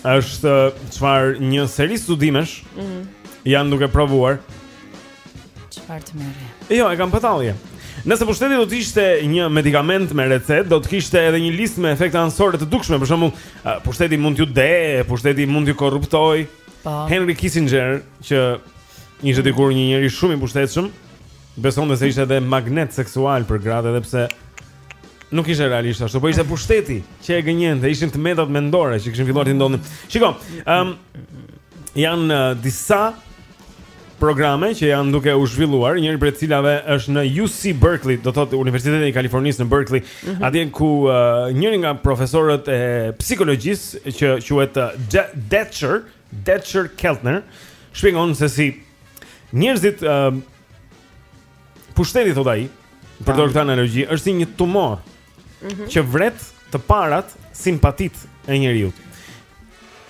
A: Është çfarë një seri studimesh
C: mm -hmm.
A: janë duke provuar.
C: Çfarë tmerri?
A: Jo, e kam pa tallje. Nëse pushteti do të ishte një medikament me recetë, do të kishte edhe një listë me efekte anësore të dukshme. Për shembull, pushteti mund t'ju dehë, pushteti mund t'ju korruptojë.
C: Po.
A: Henry Kissinger që ishte dikur një njeri shumë i pushtetshëm, besonte se ishte edhe magnet seksual për gratë edhe pse nuk ishte realisht ashtu, por ishte pushteti që e gënjente, ishin të metat mendore që kishin filluar t'i ndodhnin. Shiko, ëm um, janë uh, disa programe që janë duke u zhvilluar, njëri prej të cilave është në UC Berkeley, do thotë Universiteti e Kalifornisë në Berkeley,
B: mm -hmm.
A: atje ku uh, njëri nga profesorët e psikologjisë që quhet uh, Dacher, Dacher Keltner, shpjegon se si njerëzit uh, pushteti thotë ai, përdor këtë analogji, është si një tumor.
B: mm -hmm.
A: që vret të parat simpatitë e njeriut.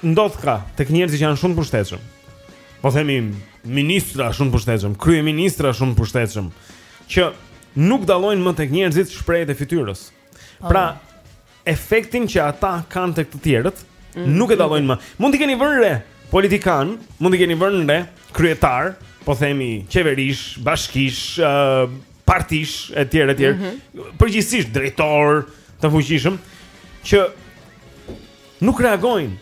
A: Ndodh ka tek njerëzit që janë shumë të pushtetshëm. Po themi ministra shumë të pushtetshëm, kryeministra shumë të pushtetshëm, që nuk dallojnë më tek njerëzit shprehjet e fytyrës. Po. Pra, efektin që ata kanë tek të tjerët
B: mm -hmm.
A: nuk e dallojnë më. Mund të keni vënë re politikanë, mund të keni vënë re kryetarë, po themi qeverish, bashkish, uh, partish etj etj.
B: Mm
A: -hmm. Përgjithësisht drejtorë të fuqishëm që nuk reagojnë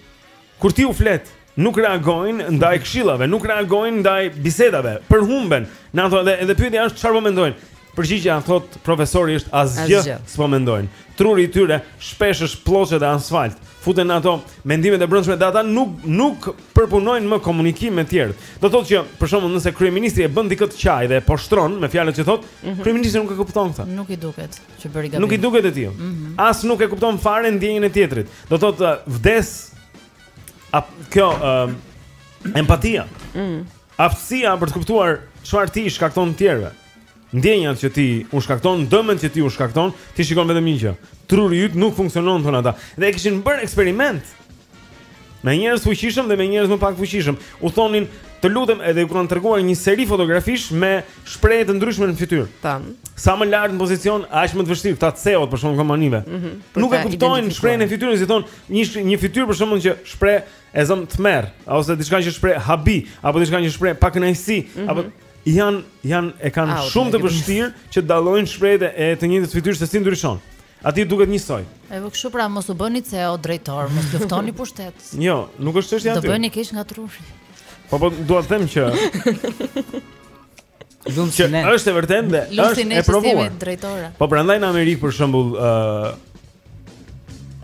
A: kur ti u flet, nuk reagojnë ndaj këshillave, nuk reagojnë ndaj bisedave, përhumben. Në ato edhe edhe pyetja është çfarë po mendojnë. Përgjigja thotë profesori është asgjë, s'po mendojnë. Truri i tyre shpesh është plloçë dhe asfalt. Futen në ato mendimet e brendshme dhe ata nuk nuk përpunojnë më komunikim me të tjerët. Do thotë që, për shembull, nëse kryeministri e bën dikë të qajë dhe e poshtron me fjalët që thotë,
C: mm -hmm.
A: kryeministri nuk e kupton këtë.
C: Nuk i duket që bëri gabim.
A: Nuk i duket e tillë.
C: Mm -hmm.
A: As nuk e kupton fare ndjenjën e tjetrit. Do thotë uh, vdes a kjo uh, empatia.
B: Mm.
A: Aftësia për të kuptuar çfarë ti u shkakton të tjerëve. ndjenjat që ti u shkakton, dëmet që ti u shkakton, ti shikon vetëm një gjë. Truri yt nuk funksionon, thonë ata. Dhe e kishin bërë eksperiment. Me njerëz të fuqishëm dhe me njerëz më pak të fuqishëm. U thonin, "Të lutem, edhe u kanë treguar një seri fotografish me shprehje të ndryshme në fytyrë."
B: Tan.
A: Sa më lart në pozicion, aq më të vështirë këta CEO-t për shembull kompanive.
B: Mm -hmm,
A: nuk e kuptojnë shprehjen e fytyrës, i thonë, "Një një fytyrë për shembull që shpreh e zëmë tmerr, ose diçka që shpreh habi, apo diçka që shpreh pakënaqësi, mm
B: -hmm.
A: apo Janë janë e kanë shumë të vështirë që të dallojnë shprehjet e të njëjtës fytyrë se si ndryshon. Atij i duket njësoj.
C: E po kështu pra mos u bëni CEO drejtor, mos luftoni pushtet.
A: Jo, nuk është çështja aty.
C: Do bëheni keq nga truri.
A: Po po dua të them që
N: Lum
A: si ne. Është e vërtetë dhe është e provuar. Po prandaj në Amerikë për shembull ë uh,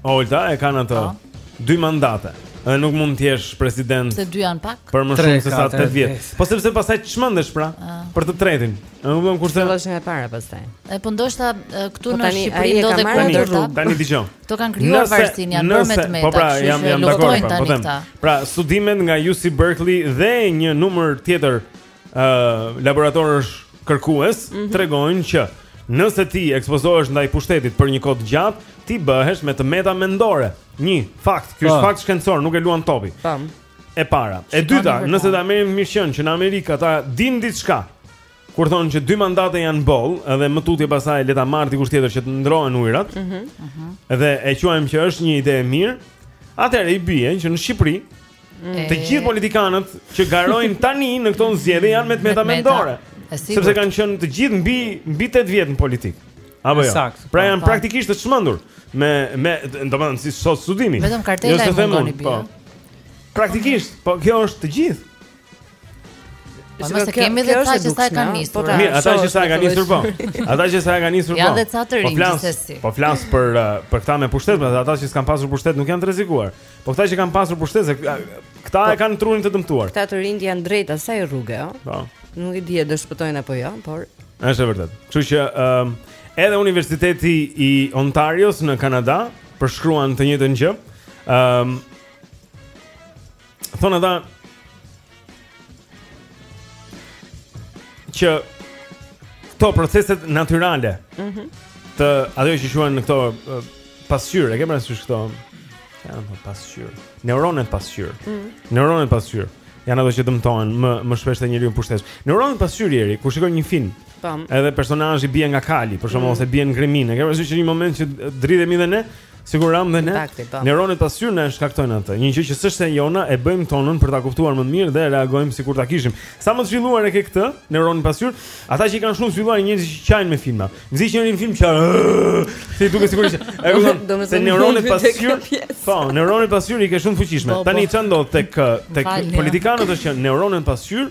A: Olta e kanë ato po. dy mandate. Dhe nuk mund të jesh president.
C: Se dy janë pak.
A: Për më shumë se sa 8 vjet. Po sepse pastaj çmendesh pra
C: ah.
A: për të tretin. Nuk kupton kurse.
B: Do të e para pastaj.
C: E po ndoshta këtu
B: po
C: në Shqipëri do
B: të
A: kanë
C: ndërta.
A: Tani dëgjoj.
C: Këto kanë krijuar varësinë janë bërë me të meta.
A: Po pra, jam jam dakord. Po them. Pra, studimet nga UC Berkeley dhe një numër tjetër ë laboratorësh kërkues
C: mm -hmm.
A: tregojnë që nëse ti ekspozohesh ndaj pushtetit për një kohë të gjatë, ti bëhesh me të meta mendore. Një fakt, ky është
M: po.
A: fakt shkencor, nuk e luan topi.
M: Tam.
A: E para. E dyta, nëse ta merrim të mirëqenë që në Amerikë ata dinë diçka, kur thonë që dy mandate janë boll, edhe më tutje pastaj le ta marrë dikush tjetër që të ndërrohen ujërat.
M: Mhm.
A: Mm dhe e quajmë që është një ide e mirë. Atëherë i bie që në Shqipëri Të gjithë politikanët që garojnë tani në këto zgjedhje janë me të meta mendore. Sepse kanë qenë të gjithë mbi mbi 8 vjet në politikë. Apo jo. Pra
N: po,
A: janë
N: po.
A: praktikisht të çmendur me me domethënë siç thotë studimi.
C: Vetëm kartela
A: jo,
C: e
A: mundoni
C: bie.
A: Po. Praktikisht, po kjo është të gjithë.
C: Po mirë se kemi dhe ata që sa e kanë nisur.
A: Po mirë, ata që sa e kanë nisur po. Ata që sa e kanë nisur po.
C: Janë dhe ca të rinj gjithsesi.
A: Po flas për uh, për këta me pushtet, por ata që s'kanë pasur pushtet nuk janë të rrezikuar. Po këta që kanë pasur pushtet se uh, këta po. e kanë trurin të dëmtuar.
M: Këta të rinj janë drejt asaj rruge, ëh.
A: Po.
M: Nuk e di a do shpëtojnë apo jo, por
A: Është e vërtetë. Kështu që ëh um, edhe Universiteti i Ontarios në Kanada përshkruan të njëjtën gjë. Ëm um, Thonë ata që këto proceset natyrale.
M: Mhm.
A: Mm të ato që quhen në këto pasqyrë, e ke parasysh këto? Ja, po pasqyrë. Neuronet pasqyrë.
M: Mm -hmm.
A: Neuronet pasqyrë. Janë ato që dëmtohen më më shpesh te njeriu pushtetshëm. Neuronet pasqyrë Jeri, kur shikon një film.
M: Tam.
A: Edhe personazhi bie nga kali, për shembull
M: mm -hmm.
A: ose bie në greminë, e ke parasysh që një moment që dridhemi dhe ne, Sikur ramë dhe ne.
M: Po.
A: Neuronet pasqyrë na e shkaktojnë atë. Një gjë që s'është e jona, e bëjmë tonën për ta kuptuar më mirë dhe reagojmë sikur ta kishim. Sa më të zhvilluar e ke këtë, neuronin pasqyrë, ata që i kanë shumë zhvilluar njerëz që qajnë me filma. Nxi që njërin film që të duket sikur që e kupton. Se neuronet pasqyrë, po, neuronet pasqyrë i ke shumë të fuqishme.
M: Po, po.
A: Tani ça ndodh tek politikanët është që neuronet pasqyrë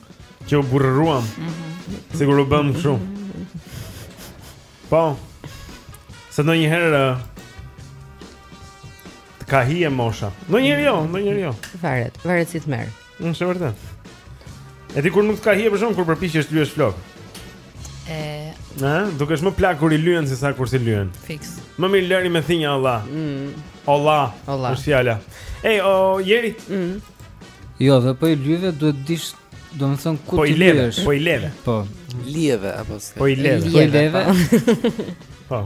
A: Që u burrëruam.
C: Mhm.
A: Sikur u bëmë kështu. Po. Se ndonjëherë të ka hije mosha. Ndonjëherë jo, ndonjëherë jo.
M: Varet, varet si ta marrësh.
A: Mm, është e vërtetë. E ti kur nuk të ka hije për shembull, kur përpiqesh të lyesh flokët.
C: E...
A: Në, dukesh më plak kur i lyen sesa kur s'i lyen.
C: Fiks.
A: Më mirë lëri me thinja, Allah.
M: Mm.
A: Allah.
M: Allah.
A: Është fjala. Ej, o, Jeri.
M: Mm.
N: Jo, dhe po i lyve duhet të dish, domethënë ku
A: po
N: t'i lyeve,
A: Po i leve,
N: po
D: lyeve, apo s'ka
A: Po i leve,
N: po i leve
A: Po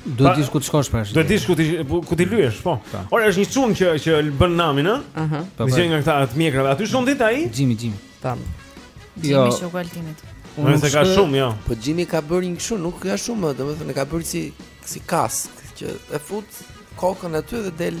N: Do
A: të
N: dish ku të shkosh pra
A: Do të dish ku t'i ku t'i lyesh, po. po. Ora është një çun që që bën namin, ë?
M: Aha.
N: Po
A: që nga këta të mjekrave. Ai që thoshe një ditë ai?
N: Xhimi, xhimi.
M: Tam.
N: Jo.
C: Xhimi shoku Altinit.
A: Unë s'e kam shumë, jo.
D: Po xhimi ka bërë një kështu, nuk ka shumë, domethënë ka bërë si si kaskë që e fut kokën aty dhe del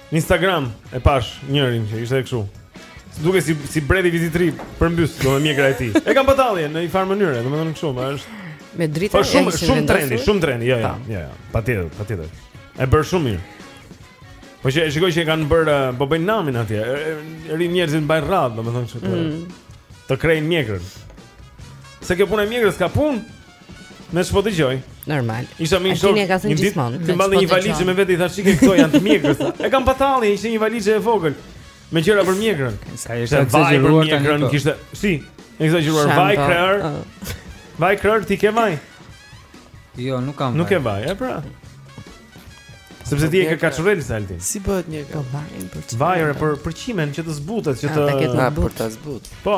A: Instagram e pashë njërin që ishte kështu. Dukej si si bredhi i Vitit të Ri përmbys domethënë mjekra e tij. E kam batalje në një farë mënyre, domethënë kështu, më është
M: me dritë
A: po,
M: e
A: shumë shumë trendi, shumë trendi, jo, jo, jo, jo. Patjetër, patjetër. E bërë shumë mirë. Po që e shikoj që e kanë bërë, po bëjnë namin atje. Rrinë njerëzit mbajnë radhë, domethënë kështu.
M: Mm.
A: Të krehin mjekrën. Se kjo puna e mjekrës ka punë, Në çfarë dëgjoj?
M: Normal.
A: Isha me shok.
M: Ai ka thënë gjithmonë.
A: Ti
C: mban
A: një
C: valizë
A: me vete i thashë që këto janë të mjekrës. E kam patalli, ishte një valizë e vogël me gjëra për
N: mjekrën.
A: Kishte vaj për
N: mjekrën,
A: kishte. Si?
M: Ekzagjeruar
A: vaj krehër.
M: Oh.
A: Vaj krehër ti ke vaj?
N: Jo, nuk kam.
A: Nuk ke vaj, e pra. Sepse ti e ke kaçurrel salti.
D: Si bëhet një
M: po, vaj për çfarë?
A: Vaj për për qimen që të zbutet, që
M: ah,
A: të
M: ah,
D: për ta zbut.
A: Po.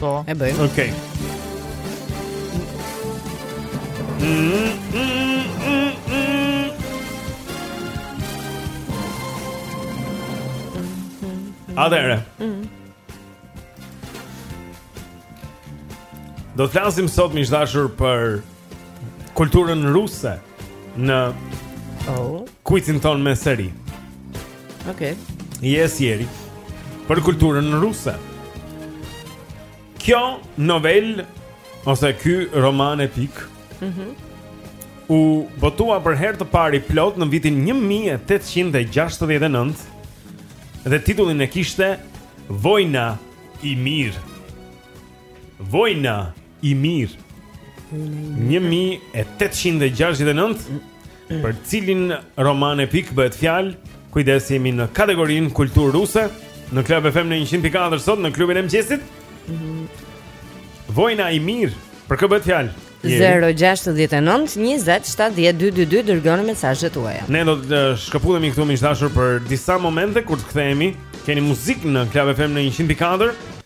A: Po.
C: E
A: bëjmë. Okej. Atëherë. Do të flasim sot miq të dashur për kulturën ruse në
M: oh.
A: kuicin tonë me seri. Okej.
M: Okay.
A: Yes, jeri. Për kulturën ruse. Kjo novelë ose ky roman epik. Mhm. Mm u botua për herë të parë i plotë në vitin 1869 dhe titullin e kishte Vojna i mir. Vojna i mir 1869 për cilin roman epik bëhet fjalë? Kujdes jemi në kategorinë kulturë ruse në Club FM në 100.4 sot në klubin e mëngjesit. Vojna i mir për kë bëhet fjalë? Jeri?
M: 069 20 70 222 dërgoni mesazhet tuaja.
A: Ne do të eh, shkëputemi këtu miq të dashur për disa momente kur të kthehemi. Keni muzikë në
T: Club FM në 100.4.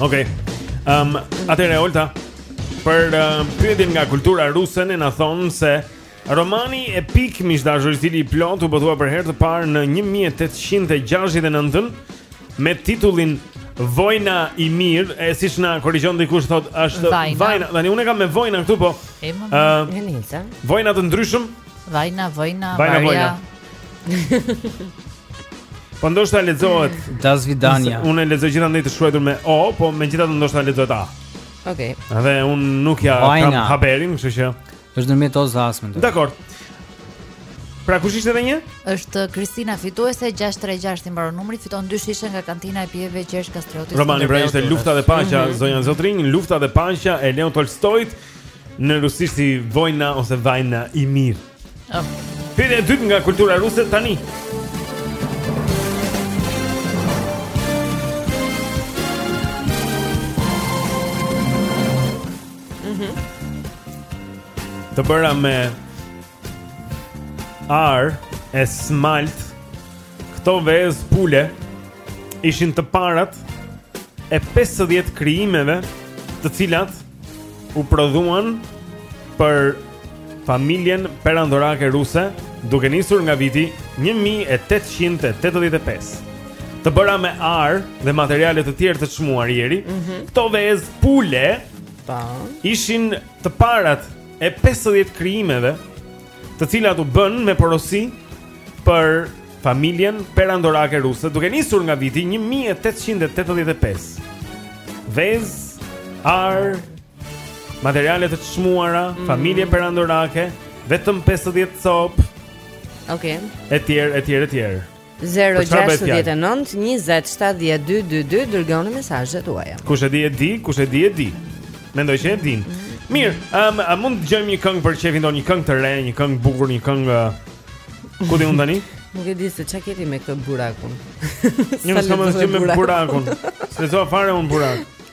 M: Okej.
A: Okay. Ehm, um, atëherë Olta për uh, pyetjen nga kultura ruse ne na thonë se romani epik miq të dashur i cili i plotë u botua për herë të parë në 1869 me titullin Vojna i mir, e siç na korrigjon dikush thotë është
C: Vajna.
A: Vajna. Tani unë e kam me Vojna këtu po. Ëh,
M: uh,
A: Vojna të ndryshëm.
C: Vajna, Vojna,
A: Vajna,
C: Vajna.
A: Po ndoshta lexohet Dasvidania. Unë e lexoj gjithandej të shkruar me O, po megjithatë ndoshta lexohet A.
M: Okej.
A: Okay. Dhe unë nuk ia
N: Vajna.
A: kam haberin, kështu që
N: është ndërmjet O-së A-së.
A: Dakord. Pra kush ishte edhe një?
C: Është Kristina fituese 636 i mbaron numri, fiton dy shishe nga kantina e pijeve Gjergj Kastrioti.
A: Romani pra ishte Lufta dhe Paqja,
C: mm -hmm.
A: zonja zotërinj, Lufta dhe Paqja e Leon Tolstoit në rusisht si Vojna ose Vajna i
C: mir.
A: Pyetja e dytë nga kultura ruse tani. Mhm. Të bëra me ar e smalt këto vezë pule ishin të parat e 50 krijimeve të cilat u prodhuan për familjen perandorake ruse duke nisur nga viti 1885. Të bëra me ar dhe materiale të tjera të çmuar Jeri, mm -hmm. këto vezë pule ishin të parat e 50 krijimeve të cilat u bënë me porosi për familjen perandorake ruse, duke nisur nga viti 1885. Vezë, ar, materiale të çmuara, mm. familje perandorake, vetëm 50 copë.
M: Okej. Okay.
A: Etj, etj, etj. Për çfarë bëhet fjalë?
M: 069 20 70 222 dërgoni mesazhet tuaja.
A: Kush e di e di, kush e di e di. Mendoj që e din. Mirë, um, a mund të dëgjojmë një këngë për qejfin tonë, një këngë të re, një këngë bukur, një këngë uh, Ku di unë tani?
M: Nuk e di se çka keni me këtë burakun.
A: Mos më thuaj me burakun. Se do fare un burak.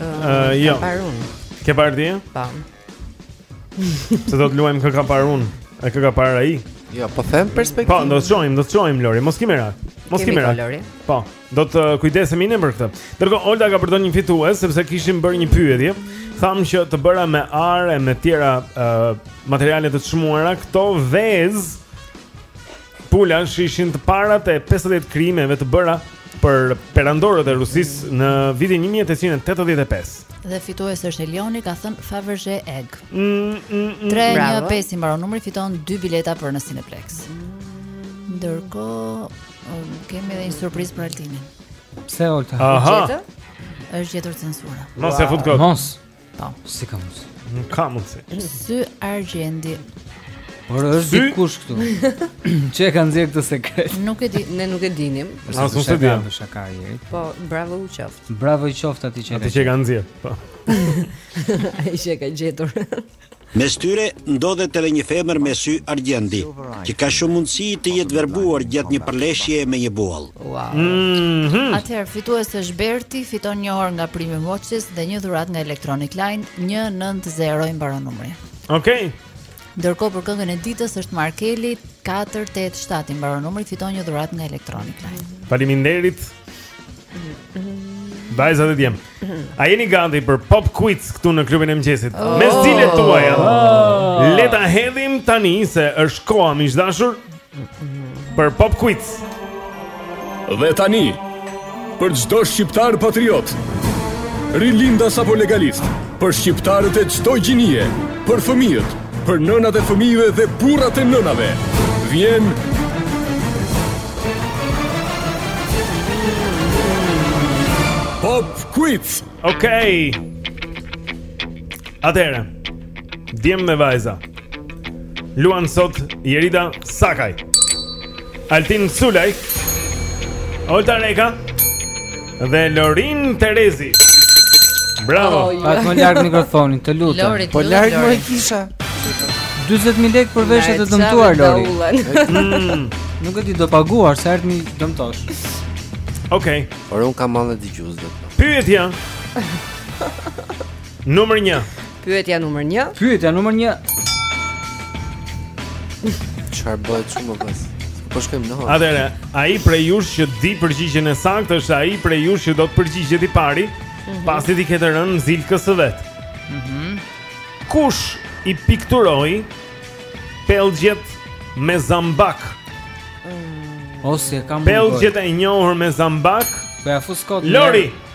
M: Ëh,
A: jo.
D: Kam parë
M: unë.
A: Ke parë ti?
M: Po.
A: Se do të luajmë kë ka parë unë, e kë ka parë ai.
D: Jo, po them perspektivë.
A: Po, do të shojmë, do të shojmë Lori, mos ki merak. Mos ki merak. Po, do të uh, kujdesemi ne për këtë. Ndërkohë Olta ka për të dhënë një fitues sepse kishim bërë një pyetje. Thamë që të bëra me ar e me tjera uh, materiale të çmuara, këto vezë Pulash ishin të parat e 50 krijimeve të bëra për perandorët e Rusisë në vitin 1885.
C: Dhe fitues është Elioni ka thënë Fabergé Egg.
A: 315 mm, mm,
C: mm. i mbaron numri fiton 2 bileta për në Cineplex. Ndërkohë um, kemi edhe një surprizë për Altinin.
N: Pse Olta?
A: Aha.
C: Është gjetur censura.
A: Mos e fut kot.
N: Mos.
C: Po.
N: Si ka mundsi?
A: Nuk ka mundsi.
C: Sy argjendi.
N: Por është si? dikush këtu. Që e ka nxjerr këtë sekret?
C: Nuk e di,
M: ne nuk e dinim.
A: Na nuk
N: e diam në shakari.
M: Po, bravo u qoft.
N: Bravo i qoft atij që.
A: Atij që e ka nxjerr. Po.
M: Ai që e ka gjetur.
O: Mes tyre ndodhet edhe një femër me sy argjendi, që ka shumë mundësi të jetë verbuar gjatë një përleshje me një buall.
A: Mhm.
C: Atëherë fitues është Berti, fiton një orë nga Prime Watches dhe një dhuratë nga Electronic Line 190 i mbaron numri.
A: Okej.
C: Ndërkohë për këngën e ditës është Markeli 487 i mbaron numri, fiton një dhuratë nga Electronic Line.
A: Faleminderit. Vajza dhe djem. A jeni gati për pop quiz këtu në klubin e mëngjesit?
C: Oh.
A: Me zilet tuaja. Oh. Le ta hedhim tani se është koha, miq të dashur, për pop quiz.
U: Dhe tani për çdo shqiptar patriot, rilindas apo legalist, për shqiptarët e çdo gjinie, për fëmijët, Për nënat e fëmijëve dhe burrat e nënave. Vjen Pop Quiz.
A: Okej. Atëherë. Djem me vajza. Luan sot Jerida Sakaj. Altin Sulaj. Olta Reka. Dhe Lorin Terezi. Bravo.
N: Oh, Pak më lart mikrofonin, të lutem.
D: Po larg më kisha.
N: 40000 lekë për veshje të dëmtuar Lori. Mm. Nuk e di do paguar sa erdhi dëmtosh.
A: Okej.
D: Por un kam mallë dëgjuz do.
A: Pyetja. Numër 1.
M: Pyetja numër 1.
N: Pyetja numër 1.
D: Çfarë bëhet shumë më pas? Po shkojmë në hall.
A: Atëherë, ai prej jush që di përgjigjen e saktë është ai prej jush që do të përgjigjet i pari, mm -hmm. pasi t'i ketë rënë ziles së vet. Mhm. Mm Kush i pikturoi pellgjet me zambakë?
N: Mm. Ose kam
A: pellgjet e njohur me zambakë?
N: Po ja fus kot.
A: Lori. Një...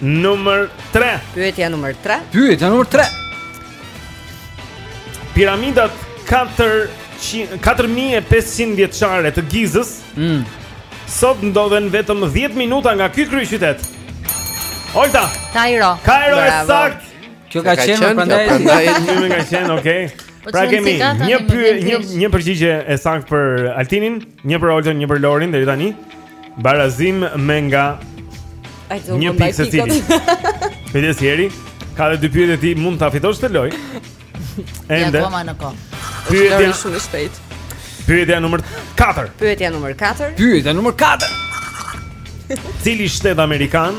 A: Numër 3.
M: Pyetja numër 3.
N: Pyetja numër 3.
A: Piramidat 4500 vjeçare të Gizës.
N: Mm.
A: Sot ndodhen vetëm 10 minuta nga ky kryeqytet. Olta.
C: Kairo.
A: Kairo
M: është
A: saktë.
N: Kjo ka qenë prandaj.
D: Prandaj
A: më ka qenë, okay.
C: Po
A: pra kemi një
C: pyetje,
A: një një përgjigje e saktë për Altinin, një për Oltën, një për Lorin deri tani. Barazim me nga Një pikë secili Kujdes Jeri Ka dhe dy pyetje ti mund ta fitosh këtë
C: lojë
A: Ende
C: Ja goma në
M: ko
A: Pyetja
M: shumë shpejt
A: Pyetja numër 4
M: Pyetja numër 4
N: Pyetja numër 4
A: Cili shtet Amerikan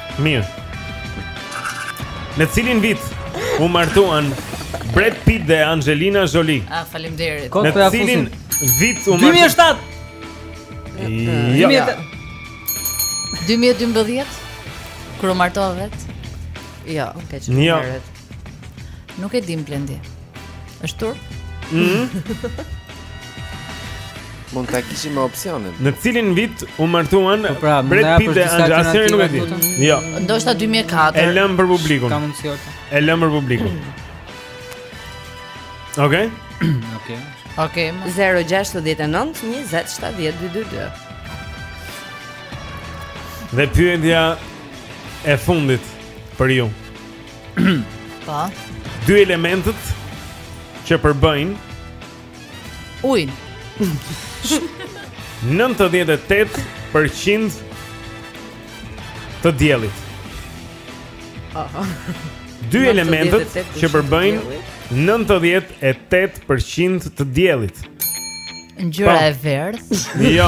A: Mirë. Në cilin vit u martuan Brad Pitt dhe Angelina Jolie?
C: Ah, faleminderit.
N: Kot
A: Në cilin vit u martuan?
N: 2007.
A: Jo.
C: 2012. Kur u martova vetë?
M: Jo, ka
A: qenë
M: herët.
C: Nuk e dimë Blendi. Është turp?
A: Mm.
D: Mund ta kishim me opsione.
A: Në cilin vit u martuan
N: po pra,
A: Brad Pitt dhe Angelina Jolie nuk e di. Jo.
C: Ndoshta 2004.
A: E lëmë për publikun.
N: Ka mundësi ata.
A: E lëmë për publikun. Okej.
N: Okej.
C: Okej.
M: 069 20 70 222.
A: Dhe pyetja e fundit për ju.
C: Po.
A: Dy elementët që përbëjnë
C: ujin.
A: 98% të diellit.
M: Aha.
A: Dy elementët që përbëjnë 98% të diellit.
C: Ngjyra,
A: po,
C: e verdhë.
A: Jo.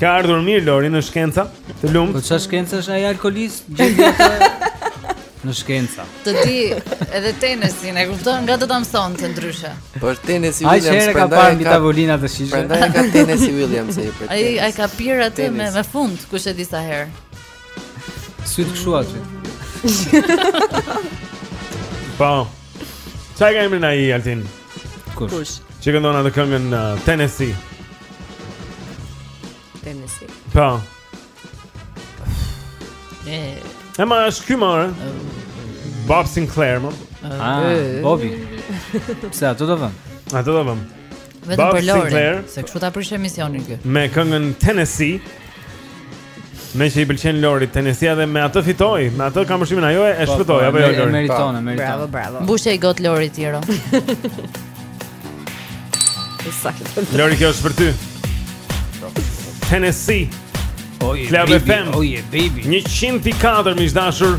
A: Ka ardhur mirë Lori në shkenca. Të lumtë.
N: Po çfarë shkencash ai alkoolist? Në shkenca.
C: Të di edhe Tenesin, e kupton nga do ta mëson të ndryshe.
D: Por Tenesi Williams.
N: Ai çera ka parë mbi tavolina atë shishe.
D: Prandaj ka Tenesi Williams ai për.
C: Ai ai ka pirë atë me me fund, kush e di sa herë.
N: Syt kshu aty.
A: Po. Ça e ka emrin ai Altin?
N: Kush? Kush?
A: Që këndon atë këngën në uh, Tennessee?
M: Tennessee.
A: Po.
C: E.
A: Emo është ky more. Bob Sinclair më.
N: Ah, Bobby. Pse ato do vëm?
A: Ato do vëm.
C: Vetëm për Lori, se kështu ta prish emisionin kë.
A: Me këngën Tennessee. Meqë i pëlqen Lorit Tennessee dhe me atë fitoi, me atë kam përshtypjen ajo e
N: po, po, shpëtoi
A: apo jo Lori.
N: Meriton, meriton.
M: Bravo, bravo.
C: Mbushe një gotë Lori tiro.
M: Saktë.
A: Lori kjo është për ty. Tennessee.
N: Oje,
A: oh,
N: baby, baby.
A: 104 miq të
V: dashur.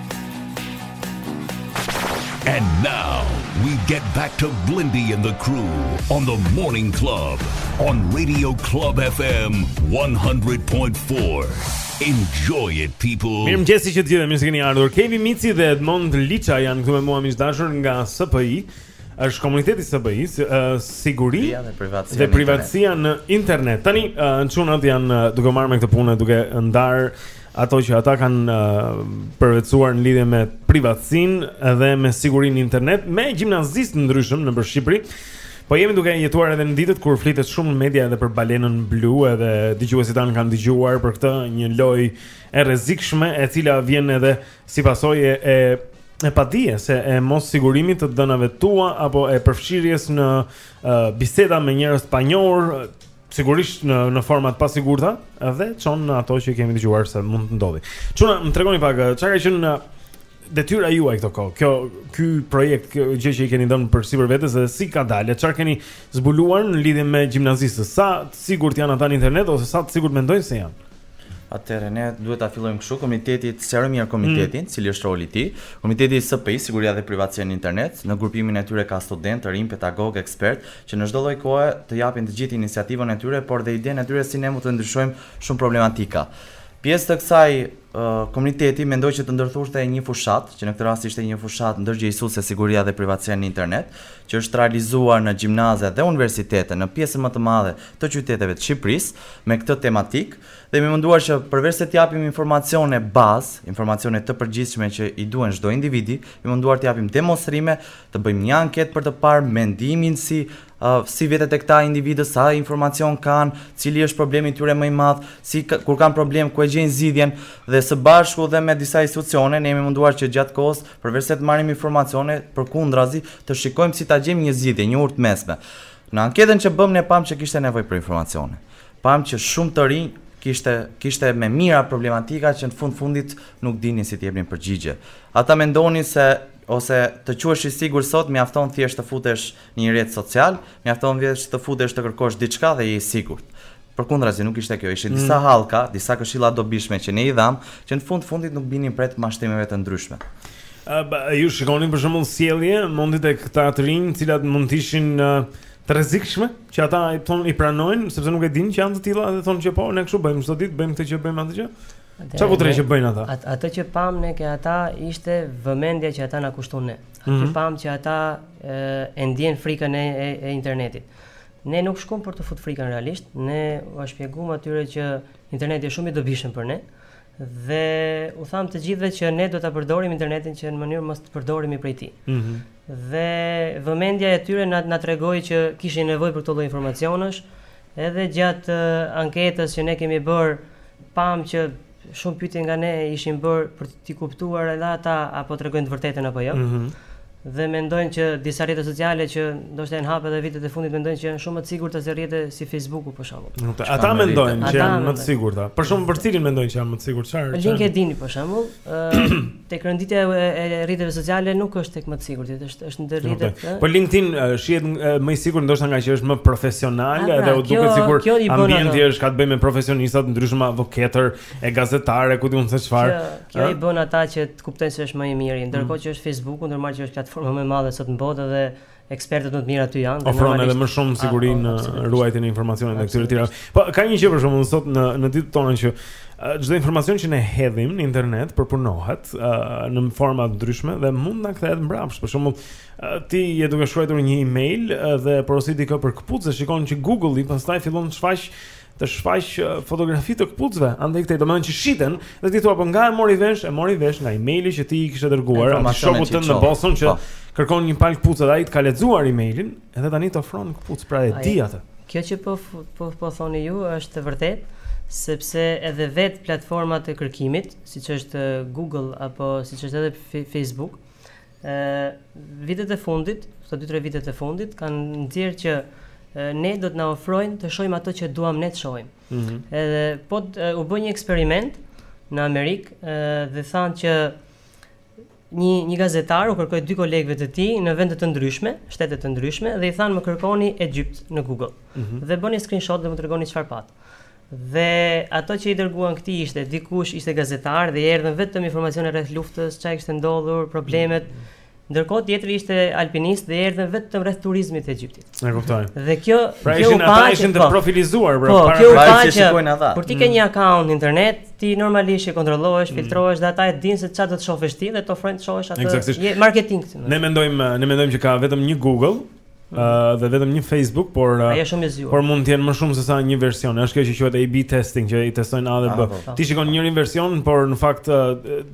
H: And now we get back to Blindy and the crew on the Morning Club on Radio Club FM 100.4. Enjoy it people.
A: Mirëmëngjesi të gjithëve, mirë se keni ardhur. Kejvi Mici dhe Edmond Liça janë këtu me mua miq të dashur nga SPI. Është komuniteti i SPI-së, uh, siguria
W: dhe privatësia
A: dhe privatësia në internet. Tani uh, çunat janë uh, duke u marrë me këtë punë, duke ndarë ato që ata kanë uh, përvetësuar në lidhje me privatësinë dhe me sigurinë në internet me gjimnazistë të ndryshëm nëpër Shqipëri. Po jemi duke jetuar edhe në ditët kur flitet shumë në media edhe për balenën blu, edhe dëgjuesit tanë kanë dëgjuar për këtë një lojë e rrezikshme e cila vjen edhe si pasojë e e padijes, e mossigurimit të të dhënave të tua apo e përfshirjes në uh, biseda me njerëz të panjohur sigurisht në në forma të pasigurta dhe çon në ato që kemi dëgjuar se mund të ndodhi. Çuna, më tregoni pak ça ka qenë detyra juaj këto kohë. Kjo ky projekt, kjo gjë që i keni dhënë përsipër vetes dhe si ka dalë, çfarë keni zbuluar në lidhje me gjimnazistët? Sa të sigurt janë ata në internet ose sa të sigurt mendojnë se janë?
W: Atëherë ne duhet ta fillojmë kështu komunitetit, sqarojmë mirë komunitetin, mm. cili është roli i tij. Komuniteti i SPI, siguria dhe privatësia në internet, në grupimin e tyre ka studentë, të rinj, pedagogë, ekspertë, që në çdo lloj kohe të japin të gjithë iniciativën e tyre, por dhe idenë e tyre si ne mund të ndryshojmë shumë problematika. Pjesë e këtij komuniteti mendoi që të ndërmerrte një fushatë, që në këtë rast ishte një fushatë ndërgjegjësuese siguria dhe privatësia në internet, që është realizuar në gjimnaze dhe universitete, në pjesën më të madhe të qyteteve të Shqipërisë me këtë tematikë dhe jemi munduar që përveç se të japim informacione bazë, informacione të përgjithshme që i duhen çdo individi, jemi munduar të japim demonstrime, të bëjmë një anketë për të parë mendimin si uh, si vetë të këta individë, sa informacion kanë, cili është problemi i tyre më i madh, si kur kanë problem ku e gjejnë zgjidhjen dhe së bashku dhe me disa institucione ne jemi munduar që gjatë kohës përveç se të marrim informacione, përkundrazi të shikojmë si ta gjejmë një zgjidhje, një urë të mesme. Në anketën që bëmë ne pamë që kishte nevojë për informacione. Pamë që shumë të rinj kishte kishte me mijëra problematika që në fund fundit nuk dinin si të jepnin përgjigje. Ata mendonin se ose të quhesh i sigurt sot mjafton thjesht të futesh në një rrjet social, mjafton thjesht të futesh të kërkosh diçka dhe je i sigurt. Përkundrazi, nuk ishte kjo, ishin disa hallka, disa këshilla të dobishme që ne i dhamë, që në fund fundit nuk binin pre të mashtrimeve të ndryshme.
A: A ju shikonit për shembull sjellje midis tek këta të rinj, të cilat mund të ishin të rrezikshme, që ata i thonë i pranojnë sepse nuk e dinë që janë të tilla dhe thonë që po, ne kështu bëjmë çdo ditë, bëjmë këtë gjë bëjmë atë gjë. Çfarë po që bëjnë ata?
X: At, atë që pamë ne te ata ishte vëmendja që ata na kushtonin ne. Atë
A: mm
X: -hmm. pamë që ata e, e ndjenë frikën e, e, e internetit. Ne nuk shkuam për t'u futur frikën realisht, ne ua shpjeguam atyre që interneti është shumë i dobishëm për ne dhe u thamë të gjithëve që ne do ta përdorim internetin që në mënyrë mos të përdoremi prej tij.
A: Ëh. Mm -hmm.
X: Dhe vëmendja e tyre na na tregoi që kishin nevojë për këto lloj informacionesh, edhe gjatë uh, anketës që ne kemi bërë, pamë që Shumë pyetje nga ne ishin bërë për t'i kuptuar edhe ata a po tregojnë të vërtetën apo jo.
A: Mhm.
X: Mm dhe mendojnë që disa rrjete sociale që ndoshta janë hapur edhe vitet e fundit mendojnë që janë shumë më të sigurta se rrjete si Facebooku për shembull.
A: Ata mendojnë që janë më të sigurta. Për shembull, për cilin mendojnë që janë më të sigurt? Çfarë?
X: Linkedin për shembull, ë Tek renditja e rrjeteve sociale nuk është tek më të sigurtit, është është ndër rrjetet. Po,
A: po LinkedIn shihet më i sigurt ndoshta ngaqë është më profesional
X: pra,
A: dhe u duket sikur ambienti është ka të bëjë me profesionistë të ndryshëm avokatë e gazetarë, ku di unë se çfarë.
X: Kjo i bën ata që të kuptojnë se është më i miri, ndërkohë
A: mm.
X: që është Facebooku, ndër marrë që është platforma më e madhe sot në botë dhe Ekspertët më të mirë aty janë.
A: Ofron edhe më shumë siguri
X: ah,
A: në
X: po,
A: ruajtjen e informacionit dhe këtyre tjera. Po ka një gjë për shkakun sot në në ditën tonë që çdo informacion që ne hedhim në internet përpunohet në forma të ndryshme dhe mund të na kthehet mbrapsht. Për shembull, ti je duke shkruar një email dhe porosit dikë për këpucë dhe shikon që Google-i pastaj fillon të shfaqë të shfaq fotografi të këpucëve, andej këtej domethënë që shiten, dhe ti thua po nga e mori vesh, e mori vesh nga emaili që ti i kishe dërguar atë shokut tënd në Boston që
W: po.
A: kërkon një palë këpucë dhe ai të ka lexuar emailin, edhe tani të ofron këpucë, pra e di atë.
X: Kjo që po po po thoni ju është e vërtetë, sepse edhe vetë platformat e kërkimit, siç është Google apo siç është edhe Facebook, Vitet e fundit, këto dy-tre vitet e fundit, kanë nxjerrë që ne do të na ofrojnë të shohim ato që duam ne të shohim.
A: Mm -hmm.
X: Edhe po të, u bë një eksperiment në Amerikë dhe thanë që një një gazetar u kërkoi dy kolegëve të tij në vende të ndryshme, shtete të ndryshme dhe i thanë më kërkoni Egjipt në Google.
A: Mm -hmm.
X: Dhe bëni screenshot dhe më tregoni çfarë patë. Dhe ato që i dërguan këtij ishte, dikush ishte gazetar dhe i erdhën vetëm informacione rreth luftës, ça kishte ndodhur, problemet. Mm -hmm. Ndërkohë tjetri ishte alpinist dhe i erdhën vetëm rreth turizmit të Egjiptit.
A: E kuptoj.
X: Dhe kjo
A: pra
X: kjo pa që
A: të
X: po.
A: profilizuar pra
X: po,
A: para
X: kjo pa
W: që shikojnë ata.
X: Por ti ke mm. një account internet, ti normalisht kontrollohesh,
A: mm.
X: filtrohesh dhe ata e dinë se çfarë do të shohësh ti dhe të ofrojnë të shohësh atë. Je marketing.
A: Ne mendojmë, ne mendojmë që ka vetëm një Google Ëh uh, dhe vetëm një Facebook, por
X: uh, shumë e zgjuar.
A: Por mund të jenë më shumë se sa një version. Është kjo që quhet A/B testing, që i testojnë A dhe B.
W: Po.
A: Ti shikon njërin version, por në fakt uh,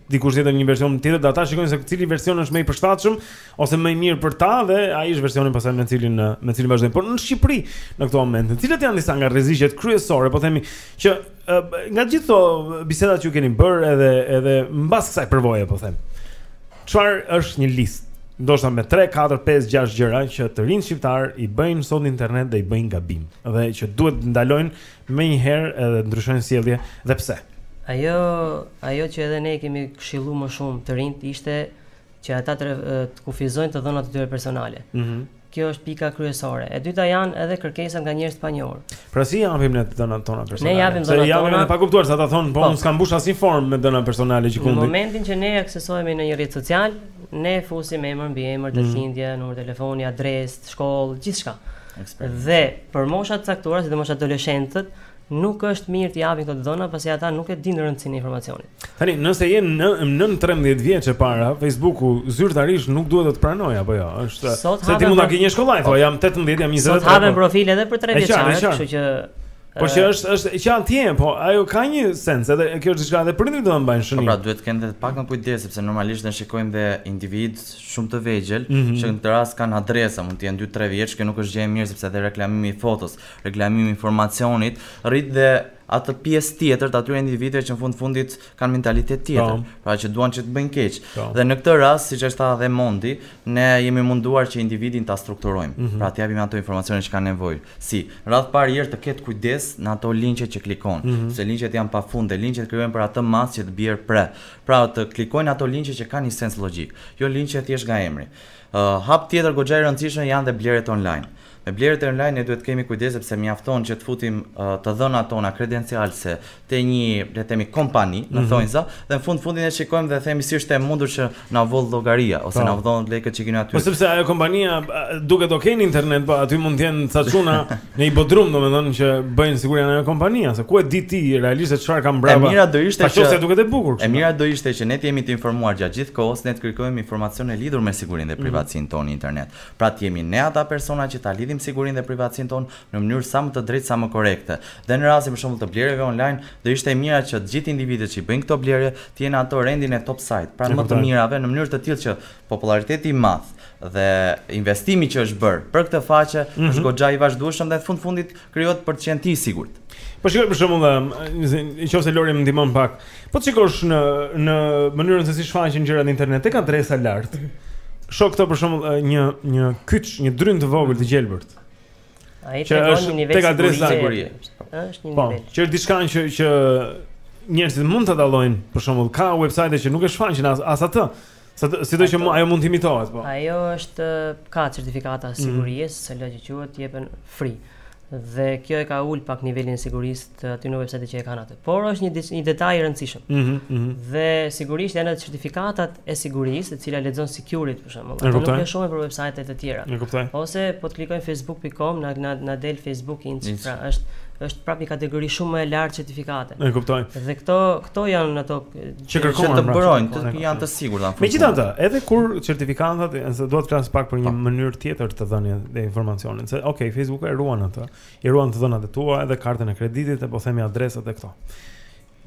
A: dikush tjetër një version tjetër, dhe ata shikojnë se cili version është më i përshtatshëm ose më i mirë për ta dhe ai është versioni pastaj me të cilin uh, me të cilin vazhdojnë. Por në Shqipëri në këtë moment, cilat janë disa nga rreziqet kryesore, po themi që uh, nga gjithë ato bisedat që keni bërë edhe edhe mbas kësaj përvoje, po them. Çfarë është një listë? Ndoshta me 3, 4, 5, 6 gjëra që të rinjtë shqiptarë i bëjnë sot në internet dhe i bëjnë gabim dhe që duhet të ndalojnë menjëherë edhe të ndryshojnë sjellje dhe pse.
X: Ajo ajo që edhe ne kemi këshilluar më shumë të rinjtë ishte që ata të, të kufizojnë të dhënat e tyre personale.
A: Mm -hmm.
X: Kjo është pika kryesore. E dyta janë edhe kërkesat nga njerëz të panjohur.
A: Pra si japim ne të dhënat tona personale?
X: Ne japim
A: të
X: dhënat tona.
A: Se i japim edhe pa kuptuar se ata thonë, po,
X: po.
A: unë s'kam mbush asnjë formë me të dhëna personale gjëkundi.
X: Në momentin që ne aksesohemi në një rrjet social, ne fusim emër, mbiemër,
A: datëlindje,
X: mm. numër telefoni, adresë, shkollë, gjithçka. Dhe për mosha të caktuara, sidomos adoleshentët, Nuk është mirë të japin këto të dhëna pasi ata nuk e dinë rëndësinë e informacionit.
A: Tani, nëse je në nën 13 vjeç e para, Facebooku zyrtarisht nuk duhet të të pranojë apo jo, është se ti mund ta gënjesh kollaj, po jam 18, jam 20.
X: Sot hapen profile edhe për 3 vjeçarë, kështu që
A: Po që është është që atje, po ajo ka një sens, edhe kjo është diçka edhe prindërit duhet ta mbajnë shënim.
W: Po pra duhet të kenë vetë pak më kujdes sepse normalisht ne shikojmë dhe individë shumë të vegjël,
A: mm -hmm.
W: që në këtë rast kanë adresa, mund të jenë 2-3 vjeç, që nuk është gjë e mirë sepse edhe reklamimi i fotos, Reklamimi i informacionit rrit dhe atë pjesë tjetër të atyre individëve që në fund fundit kanë mentalitet tjetër,
A: po.
W: pra që duan që të bëjnë keq.
A: Po.
W: Dhe në këtë rast, siç e tha dhe Mondi, ne jemi munduar që individin ta strukturojmë.
A: Mm -hmm.
W: Pra të japim ato informacione që kanë nevojë. Si, radhë parë herë të ketë kujdes në ato linqe që klikon,
A: mm -hmm.
W: se linqet janë pafund dhe linqet krijohen për atë masë që të bjerë pre. Pra të klikojnë ato linqe që kanë një sens logjik, jo linqe thjesht nga emri. Uh, hap tjetër goxha i rëndësishëm janë dhe blerjet online. Mm Me blerjet online ne duhet të kemi kujdes sepse mjafton që të futim të dhënat tona kredencialëse te një, le të themi, kompani në thonjza dhe në fund fundi ne shikojmë dhe themi si është e mundur që na u vodh llogaria ose na u vodhën lekët që kemi aty.
A: Po sepse ajo kompania duket ok në internet, po aty mund të jenë ca çuna në një bodrum, domethënë që bëjnë sikur janë ajo kompania, se ku e di ti realisht se çfarë kanë
W: mbrapa.
A: E
W: mira do ishte
A: që se duket e bukur.
W: E mira do ishte që ne të jemi të informuar gjatë gjithë kohës, ne të kërkojmë informacione lidhur me sigurinë dhe privatësinë tonë në internet. Pra të jemi ne ata persona që ta lidhim sigurinë dhe privatësinë tonë në mënyrë sa më të drejtë sa më korrekte. Dhe në rastin për shembull të blerjeve online, do ishte e mira që të gjithë individët që i bëjnë këto blerje të jenë ato rendin e top site, pra më të mirave në mënyrë të tillë që popullariteti i madh dhe investimi që është bërë për këtë faqe është goxha i vazhdueshëm dhe në fund fundit Krijohet për të qenë ti i sigurt.
A: Po shikoj për shembull, nëse Lori më ndihmon pak. Po të shikosh në në mënyrën se si shfaqen gjërat në internet, tek adresa lart. Mhm. Shoh këto për shembull një një kyç, një dryn të vogël të mhm. gjelbërt.
X: Ai tregon një nivel
A: të
X: sigurisë. Është një
A: po,
X: nivel.
A: Po, që është diçka që që njerëzit mund ta dallojnë, për shembull, ka website që nuk e shfaqin as as atë. Sa të, sido që ajo mund të imitohet, po.
X: Ajo është ka certifikata
A: mhm.
X: sigurie, mm. SSL që jepen free. Dhe kjo e ka ul pak nivelin e sigurisë të aty në website që e kanë atë. Por është një një detaj i rëndësishëm.
A: Mm -hmm, mm -hmm.
X: Dhe sigurisht janë ato certifikatat e sigurisë, e cila lexon security për shembull. Apo nuk e shoh për website të tjera.
A: E kuptoj.
X: Ose po të klikojmë facebook.com në na, na del facebook inc, pra është është prapë një kategori shumë më e lartë certifikate.
A: E kuptoj.
X: Dhe këto këto janë ato
A: që kërkojnë
W: të
A: mbrojnë,
W: të
A: po,
W: janë të sigurt apo.
A: Megjithatë, edhe kur certifikatat, nëse duhet të flas pak për një po. mënyrë tjetër të dhënies së informacionit, se ok, Facebook e ruan atë, i ruan të dhënat e tua, edhe kartën e kreditit, po themi adresat e këto.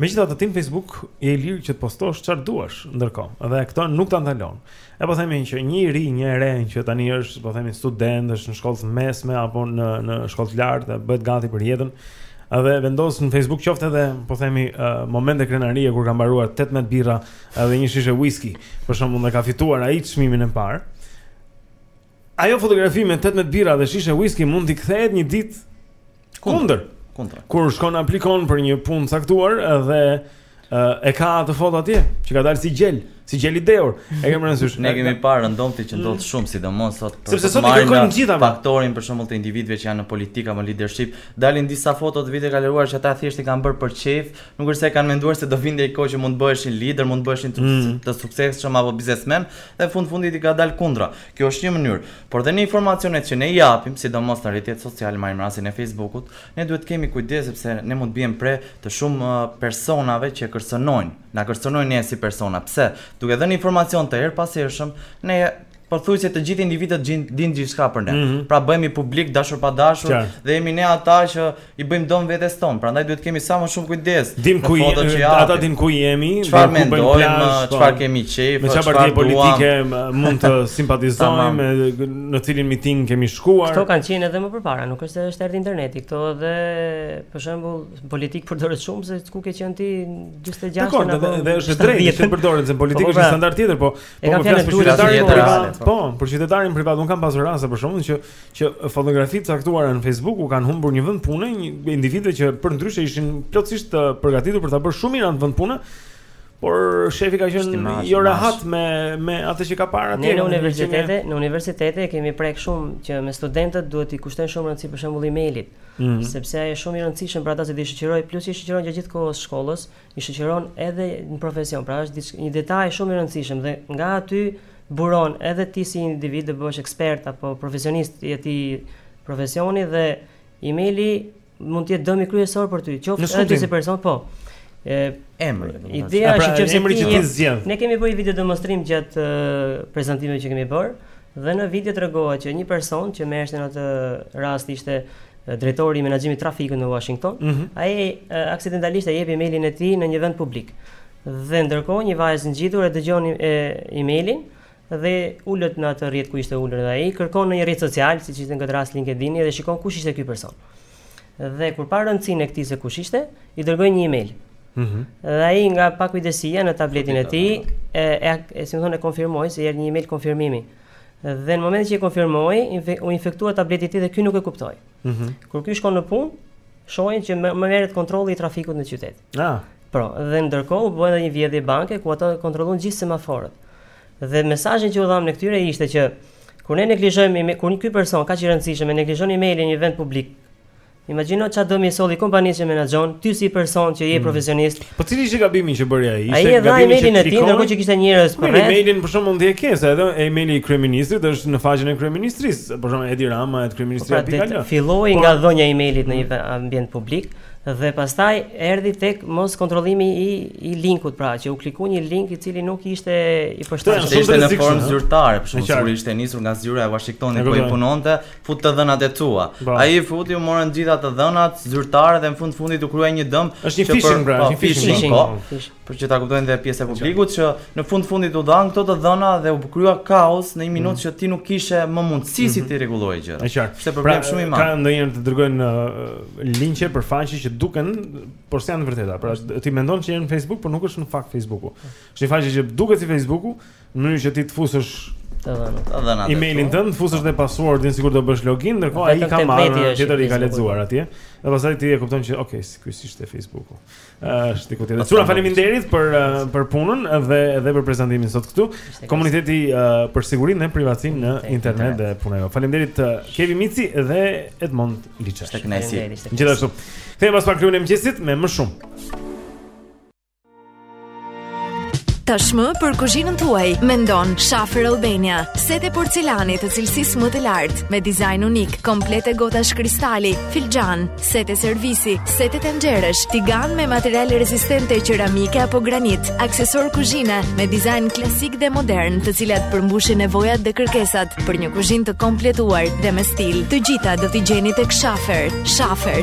A: Megjithatë, ti në Facebook je i lirë që të postosh çfarë duash, ndërkohë, edhe këto nuk ta ndalon. E po themi që një i ri, një e re që tani është, po themi student, është në shkollë të mesme apo në në shkollë të lartë, bëhet gati për jetën. Edhe vendos në Facebook qoftë edhe, po themi, uh, momente krenarie kur ka mbaruar 18 birra edhe një shishe whisky, për shembull, dhe ka fituar ai çmimin e parë. Ajo fotografi me 18 birra dhe shishe whisky mund t'i kthehet një ditë kundër.
W: Kundër.
A: Kur shkon aplikon për një punë të caktuar dhe e ka atë foto atje që ka dalë si gjel, si gjel i deur. E kemi rënë sysh.
W: Ne kemi parë rëndom ti që mm. ndodh shumë sidomos sot për
A: Sepse sot kemi
W: kërkuar
A: gjithë apo
W: faktorin për shembull të individëve që janë në politikë apo leadership, dalin disa foto të viteve të kaluara që ata thjesht i kanë bërë për qejf, nuk është se kanë menduar se do vinte një kohë që mund të bëheshin lider, mund të bëheshin të,
A: mm.
W: të suksesshëm apo biznesmen, Dhe fund fundit i ka dalë kundra. Kjo është një mënyrë. Por dhe në informacionet që ne i japim, sidomos në rrjetet sociale, marrim rastin e Fejsbukut, ne duhet të kemi kujdes sepse ne mund të biem pre të shumë personave që kërcënojnë, na kërcënojnë ne si persona. Pse? Duke dhënë informacion të herëpashershëm, ne pothuajse të gjithë individët dinë gjithçka për ne.
A: Mm -hmm.
W: Pra bëhemi publik dashur pa dashur
A: Qartë.
W: dhe jemi ne ata që I bëjmë dëm vetes tonë, prandaj duhet të kemi sa më shumë kujdes.
A: Dim ku
W: jemi,
A: ata din ku jemi,
W: çfarë mendojmë,
A: po.
W: çfarë kemi qejf,
A: me çfarë
W: parti
A: politike mund të simpatizojmë, në cilin miting kemi shkuar.
X: Kto kanë qenë edhe më përpara, nuk është se është erdhi interneti, këto edhe për shembull në politikë përdoret shumë se ku ke qenë ti 46 apo.
A: Dakor, dhe, dhe është e drejtë që përdoret se politika
X: po, po,
A: është
X: pra,
A: standard tjetër, po.
X: E
A: po,
X: kam fjalën
A: te
X: qytetari
A: privat. Po, për qytetarin privat un kam pasur raste për shkakun që që fotografi të caktuara në Facebook u kanë humbur një vend pune, individëve që përndryshe ishin plotësisht të përgatitur për ta bërë shumë mirë atë vend pune. Por shefi ka qenë jo rehat me me atë që ka parë atje
X: në universitete, në universitete e kemi prek shumë që me studentët duhet t'i kushtojnë shumë rëndësi për shembull emailit,
A: mm -hmm.
X: sepse ai është shumë i rëndësishëm për ata që t'i shoqërojë, plus i shoqëron gjatë gjithë kohës shkollës, i shoqëron edhe në profesion, pra është diçka një detaj shumë i rëndësishëm dhe nga aty buron edhe ti si individ të bëhesh ekspert apo profesionist i atij profesioni dhe emaili mund të jetë dëmi kryesor për ty, qoftë edhe si person, po. E
W: emri.
X: Ideja
A: pra,
X: është që
A: emri që ti zgjedh.
X: Ne kemi bërë video demonstrim gjatë prezantimeve që kemi bërë dhe në video tregohet që një person që më është në atë rast ishte drejtori i menaxhimit të trafikut në Uashington,
A: mm
X: -hmm. ai aksidentalisht e jep emailin e tij në një vend publik. Dhe ndërkohë një vajzë ngjitur e dëgjon emailin dhe ulet në atë rrjet ku ishte ulur dhe ai kërkon në një rrjet social, siç ishte në këtë rast LinkedIn dhe shikon kush ishte ky person. Dhe kur pa rëndësinë e këtij se kush ishte, i dërgoi një email.
A: Mm -hmm.
X: Dhe ai nga pakujdesia në tabletin e tij e e, e, e si më thonë e konfirmoi se jep një email konfirmimi. Dhe në momentin që e konfirmoi, infe, u infektua tableti i tij dhe ky nuk e kuptoi.
A: Mm -hmm.
X: Kur ky shkon në punë, shohin që i merret kontrolli i trafikut në qytet.
A: Ah.
X: Pra, dhe ndërkohë u bë edhe një vjedhje banke ku ata kontrollonin gjithë semaforët. Dhe mesazhi që u dhamë ne këtyre ishte që kur ne neglizhojmë kur një ky person kaq i rëndësishëm e neglizhon emailin në një vend publik, Imagjino ça dëmi i solli kompanisë që menaxhon, ty si person që je profesionist.
A: Po cili ishte gabimi që bëri ai?
X: Ai e dha emailin e tij, ndërkohë që kishte njerëz përreth.
A: Emailin për shembull dhe e ke, se edhe emaili i kryeministrit është në faqen e kryeministrisë, për shembull Edi Rama e
X: kryeministrit
A: aty
X: kanë. Filloi nga dhënia e emailit në një ambient publik dhe pastaj erdhi tek moskontrollimi i i linkut, pra që u klikua një link i cili nuk ishte i përshtatshëm.
W: Ishte në formë zyrtare, për shembull, sigurisht ishte nisur nga zyra e Washingtonit ku
A: ai
W: punonte, fut të dhënat e tua. Pra.
A: Po.
W: Ai i futi, u morën gjitha të dhënat zyrtare dhe në fund fundit u krye një dëm.
A: Është një phishing pra,
W: po,
A: një phishing.
W: phishing po,
X: phishing.
W: Për që ta kuptojnë dhe pjesa e publikut që në fund fundit u dhanë këto të dhëna dhe u krye kaos në një minutë mm. që ti nuk kishe më mundësi mm -hmm. si mhm. t'i rregulloje gjërat.
A: Është qartë.
W: Është problem pra, shumë i
A: madh. Ka ndonjëherë të dërgojnë uh, linke për faqe që duken, por s'janë të vërteta. Pra ti mendon që je në Facebook, por nuk është në fakt Facebooku. Është një faqe që duket si Facebooku, Në mënyrë që ti të fusësh
X: të dhënat.
W: Të dhënat.
A: Emailin tënd, fusësh dhe passwordin sikur do bësh login, ndërkohë ai ka marrë tjetri ka lexuar atje. Dhe pastaj ti e kupton që okay, s'ishte Facebooku. Është diku tjetër. Çuna faleminderit për për punën dhe edhe për prezantimin sot këtu. Komuniteti për sigurinë dhe privatësinë në internet dhe puna juaj. Faleminderit Kevin Mici dhe Edmond Liçash. Gjithashtu. Kthehemi pas pak në klubin e mëngjesit me më shumë.
Y: Tashmë për kuzhinën tuaj mendon Schafer Albania. Sete porcelani të cilësisë më të lartë, me dizajn unik, komplete gotash kristali, filxhanë, sete servisi, sete tenxheresh, tiganë me materiale rezistente qeramike apo granit, aksesorë kuzhine me dizajn klasik dhe modern, të cilat përmbushin nevojat dhe kërkesat për një kuzhinë të kompletuar dhe me stil. Të gjitha do t'i gjeni tek
P: Schafer. Schafer,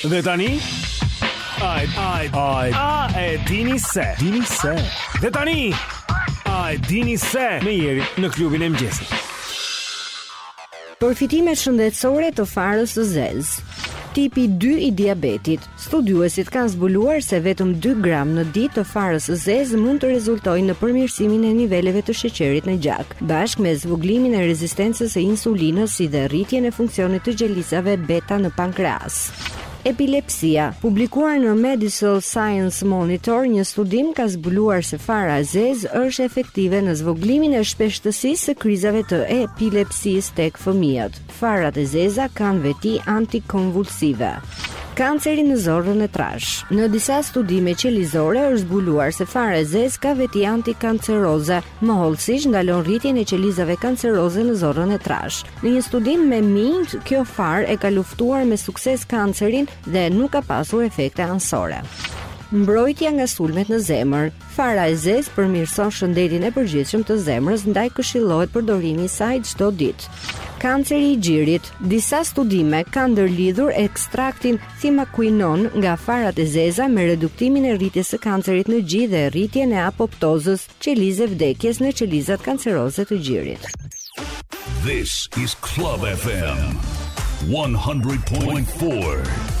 T: Dhe tani Ai ai ai a e dini se dini se Dhe tani a e dini se me Jerin në klubin e mëngjesit
B: Përfitimet shëndetësore të farës së zezë Tipi 2 i diabetit Studiuesit kanë zbuluar se vetëm 2 gram në ditë të farës së zezë mund të rezultojnë në përmirësimin e niveleve të sheqerit në gjak, bashkë me zvogëlimin e rezistencës së insulinës si dhe rritjen e funksionit të qelizave beta në pankreas. Epilepsia. Publikuar në Medical Science Monitor, një studim ka zbuluar se fara e zezë është efektive në zvogëlimin e shpeshtësisë së krizave të epilepsisë tek fëmijët. Farat e zeza kanë veti antikonvulsive. Kanceri në zorrën e trashë. Në disa studime qelizore është zbuluar se fara e zezë ka veti antikanceroze, më hollësisht ndalon rritjen e qelizave kanceroze në zorrën e trashë. Në një studim me minjtë, kjo farë e ka luftuar me sukses kancerin dhe nuk ka pasur efekte anësore. Mbrojtja nga sulmet në zemër. Fara e zezë përmirëson shëndetin e përgjithshëm të zemrës, ndaj këshillohet përdorimi i saj çdo ditë. Kanceri i gjirit. Disa studime kanë ndërlidhur ekstraktin thimakuinon nga farat e zeza me reduktimin e rritjes së kancerit në gji dhe rritjen e apoptozës, qelizë vdekjes në qelizat kanceroze të gjirit.
H: This is Club FM 100.4.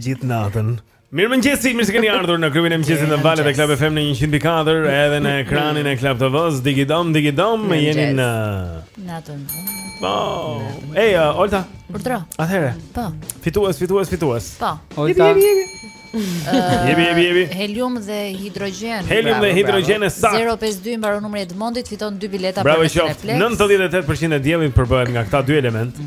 T: Gjithë natën.
A: Mirëmëngjes, mirë se keni ardhur në klubin e mëngjesit në valët e Club FM në 100.4 edhe në ekranin e Club TV-së. Digidom, digidom,
C: më
A: jeni në
C: natën.
A: Po. Ej, uh, Olta.
C: Urdhro.
A: Atëherë.
C: Po.
A: Fitues, fitues, fitues.
C: Po.
A: Olta.
C: Jepi,
A: jepi, jepi. Jepi, jepi,
C: Helium dhe hidrogjen.
A: Helium dhe hidrogjen e saktë.
C: 052 mbaron numri Edmondit, fiton dy bileta për
A: Netflix.
C: Bravo,
A: 98% e diellit përbëhet nga këta dy elemente.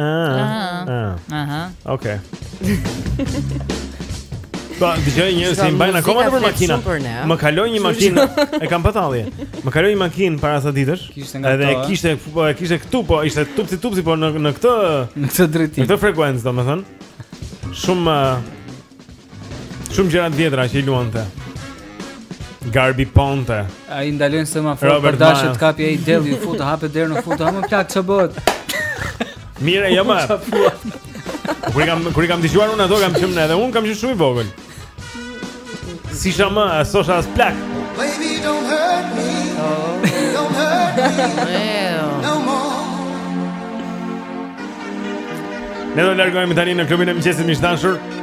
C: Ah.
A: Ah.
C: Aha.
A: Okej. Po, dëgjoj njerëz që i mbajnë akoma nëpër makina. Më kaloi një makinë, e kam pa tallje. Më kaloi një makinë para sa ditësh. Edhe e kishte, po e kishte këtu, po ishte tupsi tupsi po në në këtë
N: në këtë drejtim.
A: Në këtë frekuencë, domethënë. Shumë Shumë gjëra të vjetra që i luante. Gabry Ponte.
N: Ai ndalojnë se
A: ma fort
N: për dashje të kapi ai deli i futë, hapet dera u futa, hamë plak ç'a bëhet.
A: Mirë, jo më. Kur i kam kur i kam dëgjuar unë ato kam qenë edhe unë kam qenë shumë i vogël. S'isha, s'isha as plak.
F: Baby don't hurt me. Don't hurt me. No more.
A: Ne do të largohemi tani nga klubi i mëngjesit
F: miq të dashur.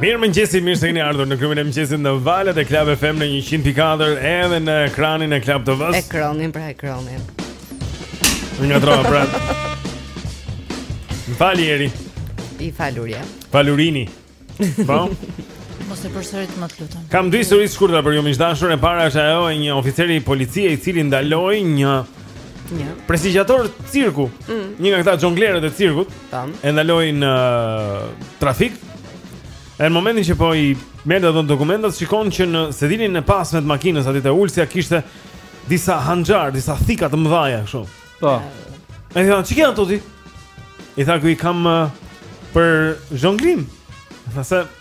F: Mirëmëngjes,
A: mirë se këni ardhur në klubin e mëngjesit në valët e Club FM në 100.4 Edhe në ekranin e Club TV-së
M: Ekronin pra ekronin Unë
A: nga Tropoja pra Më fal Eri
M: I falurja
A: Falurini Po
C: Mos e përsërit më të lutëm
A: Kam dy histori të shkurtra për ju miq të dashur E para është ajo e një oficeri policie i cili ndaloi një
M: Një.
A: Prestigjiator cirku.
M: Mm.
A: Një nga këta xhonglerët e cirkut.
M: Tan.
A: E ndaloi në uh, trafik. Në momentin që po i merrte ato dokumentat, shikon që në sedilin e pasme të makinës aty te ulësja kishte disa hanxhar, disa thika të mëdha kështu.
N: Po.
A: Ai thotë, "Ç'i ke këto ti?" I tha i kam uh, për zhonglim. Tha se,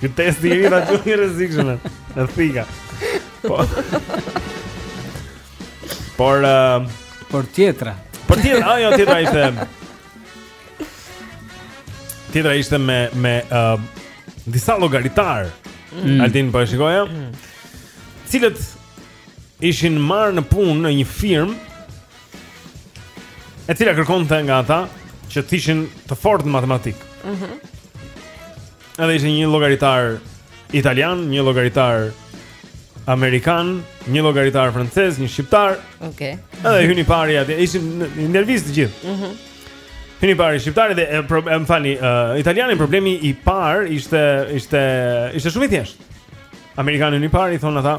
A: Ky test i ri ta çon i rrezikshëm. Na fike. Po. Por uh,
N: por tjetra.
A: Por tjetra, ajo tjetra ishte. Tjetra ishte me me uh, disa llogaritarë.
N: Mm.
A: Altin po e shikoja. Mm. Të cilët ishin marrë në punë në një firmë e cila kërkonte nga ata që të ishin të fortë në matematikë.
M: Mhm.
A: Mm Edhe ishte një llogaritar italian, një llogaritar amerikan, një llogaritar francez, një shqiptar.
M: Okej. Okay.
A: Edhe hyn i pari atje, ishin në nerva të gjithë.
M: Mhm.
A: Mm hyn i pari shqiptari dhe e, pro, e më falni, uh, italiani problemi i parë ishte ishte ishte shumë i thjeshtë. Amerikani hyn i pari i thonë ata,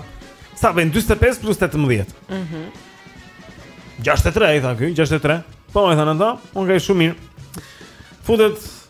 A: sa bëjnë 45 plus 18.
M: Mhm.
A: Mm 63 i tha ky, 63. Po i thanë ata, ke gjet shumë mirë. Futet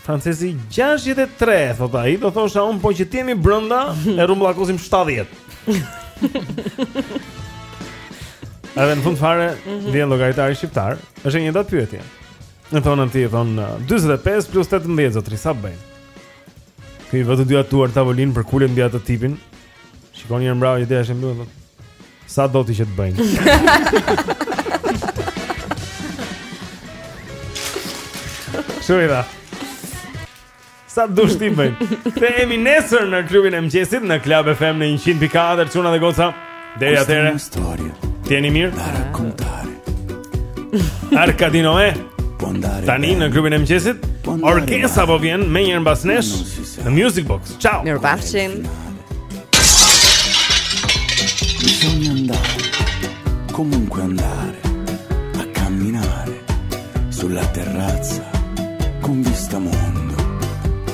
A: Francezi 63, thot ai, do thosha unë po që të jemi brenda e rrumbullakosim 70. Edhe në fund fare,
M: mhm.
A: vjen llogaritari shqiptar. Është e njëjta pyetje. Na thoni i thonë 45 plus 18 zotri sa bëjnë? Ky i vë të dyja duart në tavolinë përkulet mbi atë tipin? Shikon një mbrapa që dera është mbyllur. Sa do ti që të bëjnë? Shurira. Sa do ti të bëjnë? Shihemi nesër në klubin e mëngjesit në Club FM në 100.4 çuna dhe goca. Deri atëherë. Të jeni mirë. Arkadino e. Tani në klubin e mëngjesit. Orkesa po vjen me njërën pas nesh në Music Box. Ciao.
M: Mirë bafqin.
Z: Bisogna andare, comunque andare, a camminare, sulla terrazza, con vista mondo.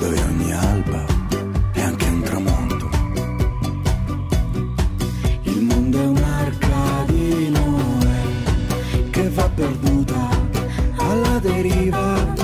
Z: dove ogni alba è anche un tramonto. Il mondo è un'arca di Noè che va perduta alla deriva,